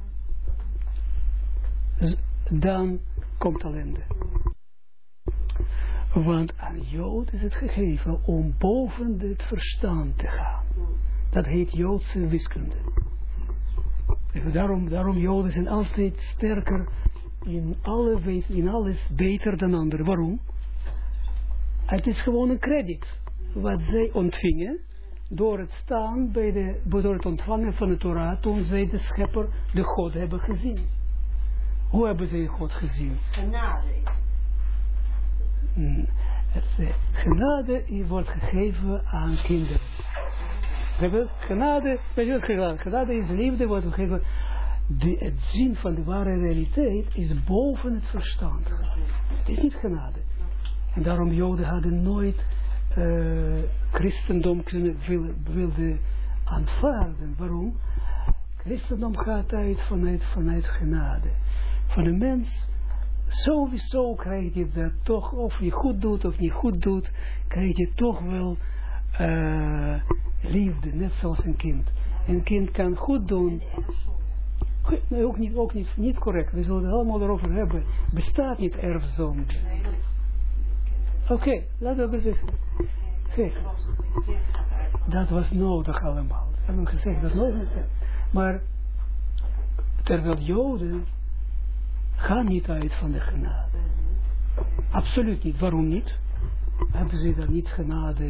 dan komt ellende. Want aan Jood is het gegeven om boven het verstand te gaan. Dat heet Joodse wiskunde. Daarom, daarom Joden zijn altijd sterker in, alle, in alles beter dan anderen. Waarom? Het is gewoon een krediet wat zij ontvingen door het staan bij de, door het ontvangen van de Torah toen zij de schepper, de God hebben gezien. Hoe hebben zij God gezien? Genade. Hmm. Het, genade wordt gegeven aan kinderen. Genade, weet je wat genade? Is liefde, wordt gegeven. De, het zien van de ware realiteit is boven het verstand. Het is niet genade. En daarom Joden hadden nooit uh, christendom wilden aanvaarden. Waarom? Christendom gaat uit vanuit, vanuit genade. Van de mens, sowieso krijg je dat toch, of je goed doet of niet goed doet, krijg je toch wel uh, liefde, net zoals een kind. Een kind kan goed doen. Ook niet, ook niet, niet correct. We zullen het allemaal erover hebben. Bestaat niet erfzonde. Oké, okay, laten we zeggen. Zeg. Dat was nodig allemaal. We hebben gezegd dat nooit. Maar terwijl Joden gaan niet uit van de genade. Absoluut niet. Waarom niet? Hebben ze dan niet genade?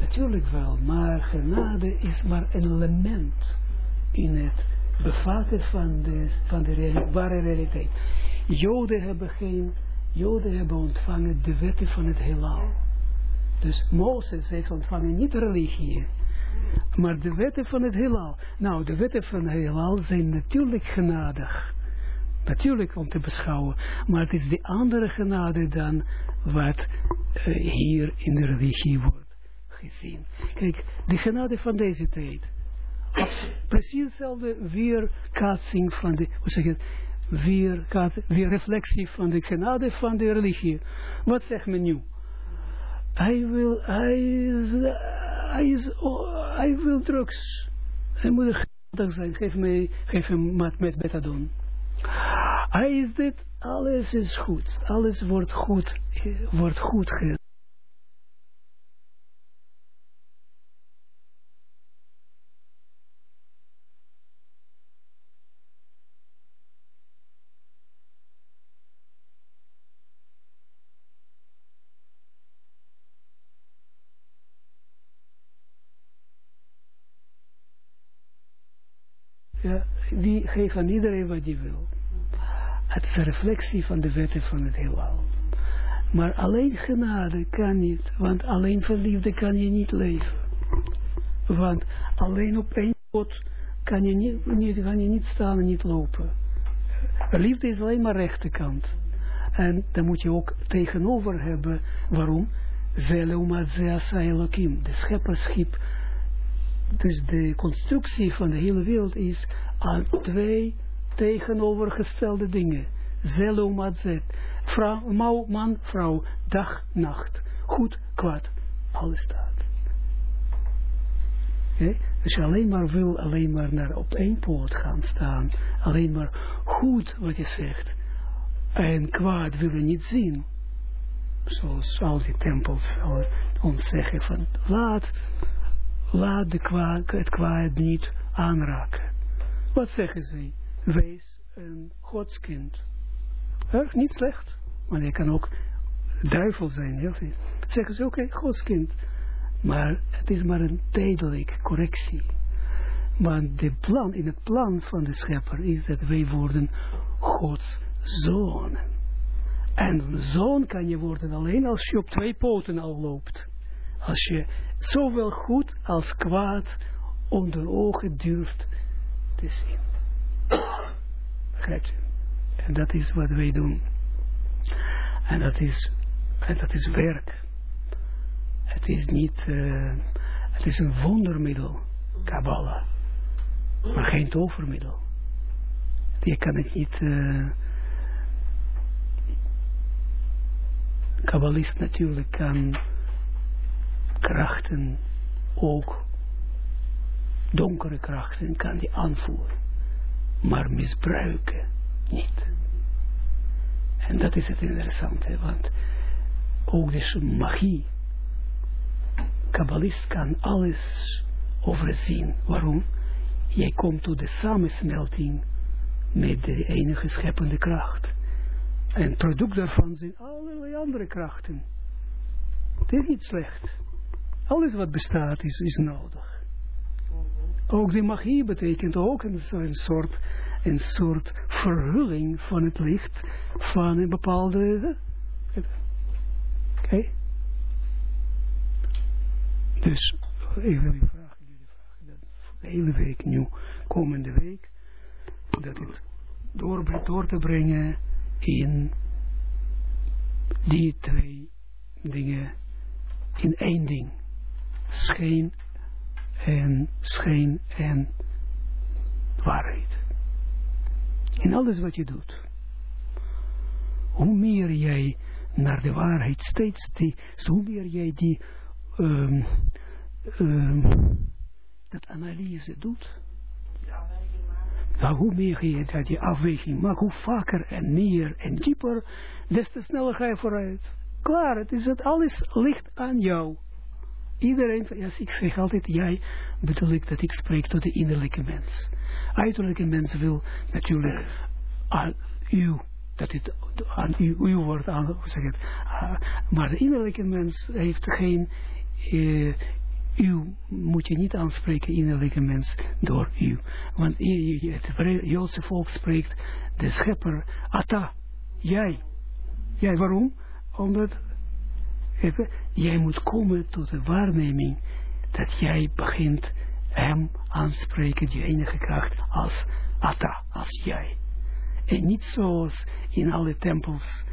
Natuurlijk wel, maar genade is maar een element in het bevatten van de, van de ware realiteit. Joden hebben geen, Joden hebben ontvangen de wetten van het heelal. Dus Mozes heeft ontvangen niet religie, maar de wetten van het heelal. Nou, de wetten van het heelal zijn natuurlijk genadig. Natuurlijk om te beschouwen, maar het is de andere genade dan wat uh, hier in de religie wordt gezien. Kijk, de genade van deze tijd. Precies hetzelfde weerkaatsing van de, hoe zeg je het, weer, weer reflectie van de genade van de religie. Wat zegt men nu? Hij wil, hij is, hij is, hij drugs. Hij moet genadig zijn. Geef, mij, geef hem met, met betadon. Hij is dit, alles is goed. Alles wordt goed, wordt goed gedaan. Geeft aan iedereen wat hij wil. Het is een reflectie van de wetten van het heelal. Maar alleen genade kan niet, want alleen van liefde kan je niet leven. Want alleen op één God kan je niet, kan je niet staan en niet lopen. Liefde is alleen maar rechterkant. En dan moet je ook tegenover hebben, waarom? Zeleumat zeasa Elohim, de schepperschip. Dus de constructie van de hele wereld is aan twee tegenovergestelde dingen. Zeleumat zet. Vrouw, man, vrouw, dag, nacht. Goed, kwaad. Alles staat. Als je alleen maar wil, alleen maar naar op één poot gaan staan, alleen maar goed wat je zegt, en kwaad wil je niet zien. Zoals al die tempels ons zeggen van, laat, laat het kwaad niet aanraken. Wat zeggen ze? Wees een godskind. Erg niet slecht, maar je kan ook duivel zijn, veel. Zeggen ze, oké, godskind. Maar het is maar een tijdelijk correctie. Want de plan, in het plan van de schepper is dat wij worden Gods zonen. En zoon kan je worden alleen als je op twee poten al loopt. Als je zowel goed als kwaad onder ogen durft te zien. Begrijpt u? En dat is wat wij doen. En dat is, en dat is werk. Het is niet, uh, het is een wondermiddel, Kabbalah. Maar geen tovermiddel. Je kan het niet, uh, Kabbalist natuurlijk kan krachten, ook donkere krachten, kan die aanvoeren. Maar misbruiken niet. En dat is het interessante, want ook dus magie kabbalist kan alles overzien. Waarom? Jij komt tot de samensmelting met de enige scheppende kracht. En het product daarvan zijn allerlei andere krachten. Het is niet slecht. Alles wat bestaat is, is nodig. Ook de magie betekent ook een, een, soort, een soort verhulling van het licht van een bepaalde... Oké? Okay? Dus ik wil u vragen, jullie vragen, dat de hele week nu, komende week, dat het door, door te brengen in die twee dingen, in één ding. Scheen en scheen en waarheid. In alles wat je doet. Hoe meer jij naar de waarheid steeds, die, hoe meer jij die um, um, dat analyse doet, hoe meer je dat die afweging maakt, hoe vaker en meer en dieper, des te sneller ga je vooruit. Klaar, het is het alles ligt aan jou. Iedereen, ja, ik zeg altijd, jij bedoel ik dat ik spreek tot de innerlijke mens. Uiterlijke mens wil natuurlijk aan u, dat het aan u, wordt aan, uh, maar de innerlijke mens heeft geen uh, u moet je niet aanspreken, innerlijke mens, door u. Want het Joodse volk spreekt de schepper, Ata, jij. Jij, waarom? Omdat jij moet komen tot de waarneming dat jij begint hem aanspreken, die enige kracht, als Ata, als jij. En niet zoals in alle tempels,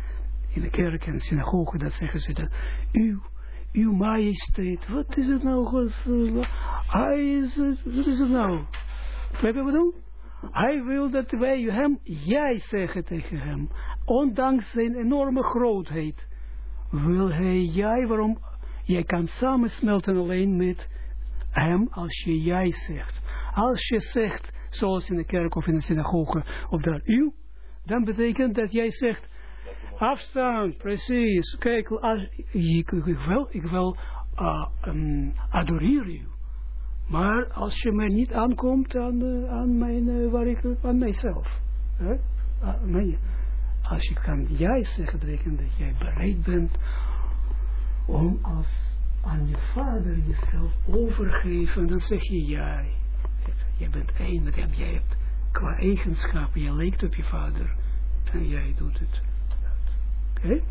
in de kerken en synagogen, dat zeggen ze u uw majesteit, wat is het nou? Hij is, wat is het nou? Wat je bedoel? Hij wil dat wij hem, jij zeggen tegen hem, ondanks zijn enorme grootheid, wil hij jij, waarom? Jij kan samensmelten alleen met hem als je jij zegt. Als je zegt, zoals in de kerk of in de synagoge, of daar u, dan betekent dat jij zegt, Afstand, precies. Kijk, ik, ik wil, ik wil uh, um, adoreren je. Maar als je mij niet aankomt aan, uh, aan, mijn, uh, waar ik, aan mijzelf. Hè? Uh, als je kan jij zeggen, betekent dat jij bereid bent om als aan je vader jezelf overgeven, dan zeg je jij. Je bent één met hem, jij hebt qua eigenschappen, je lijkt op je vader En jij doet het. Oké?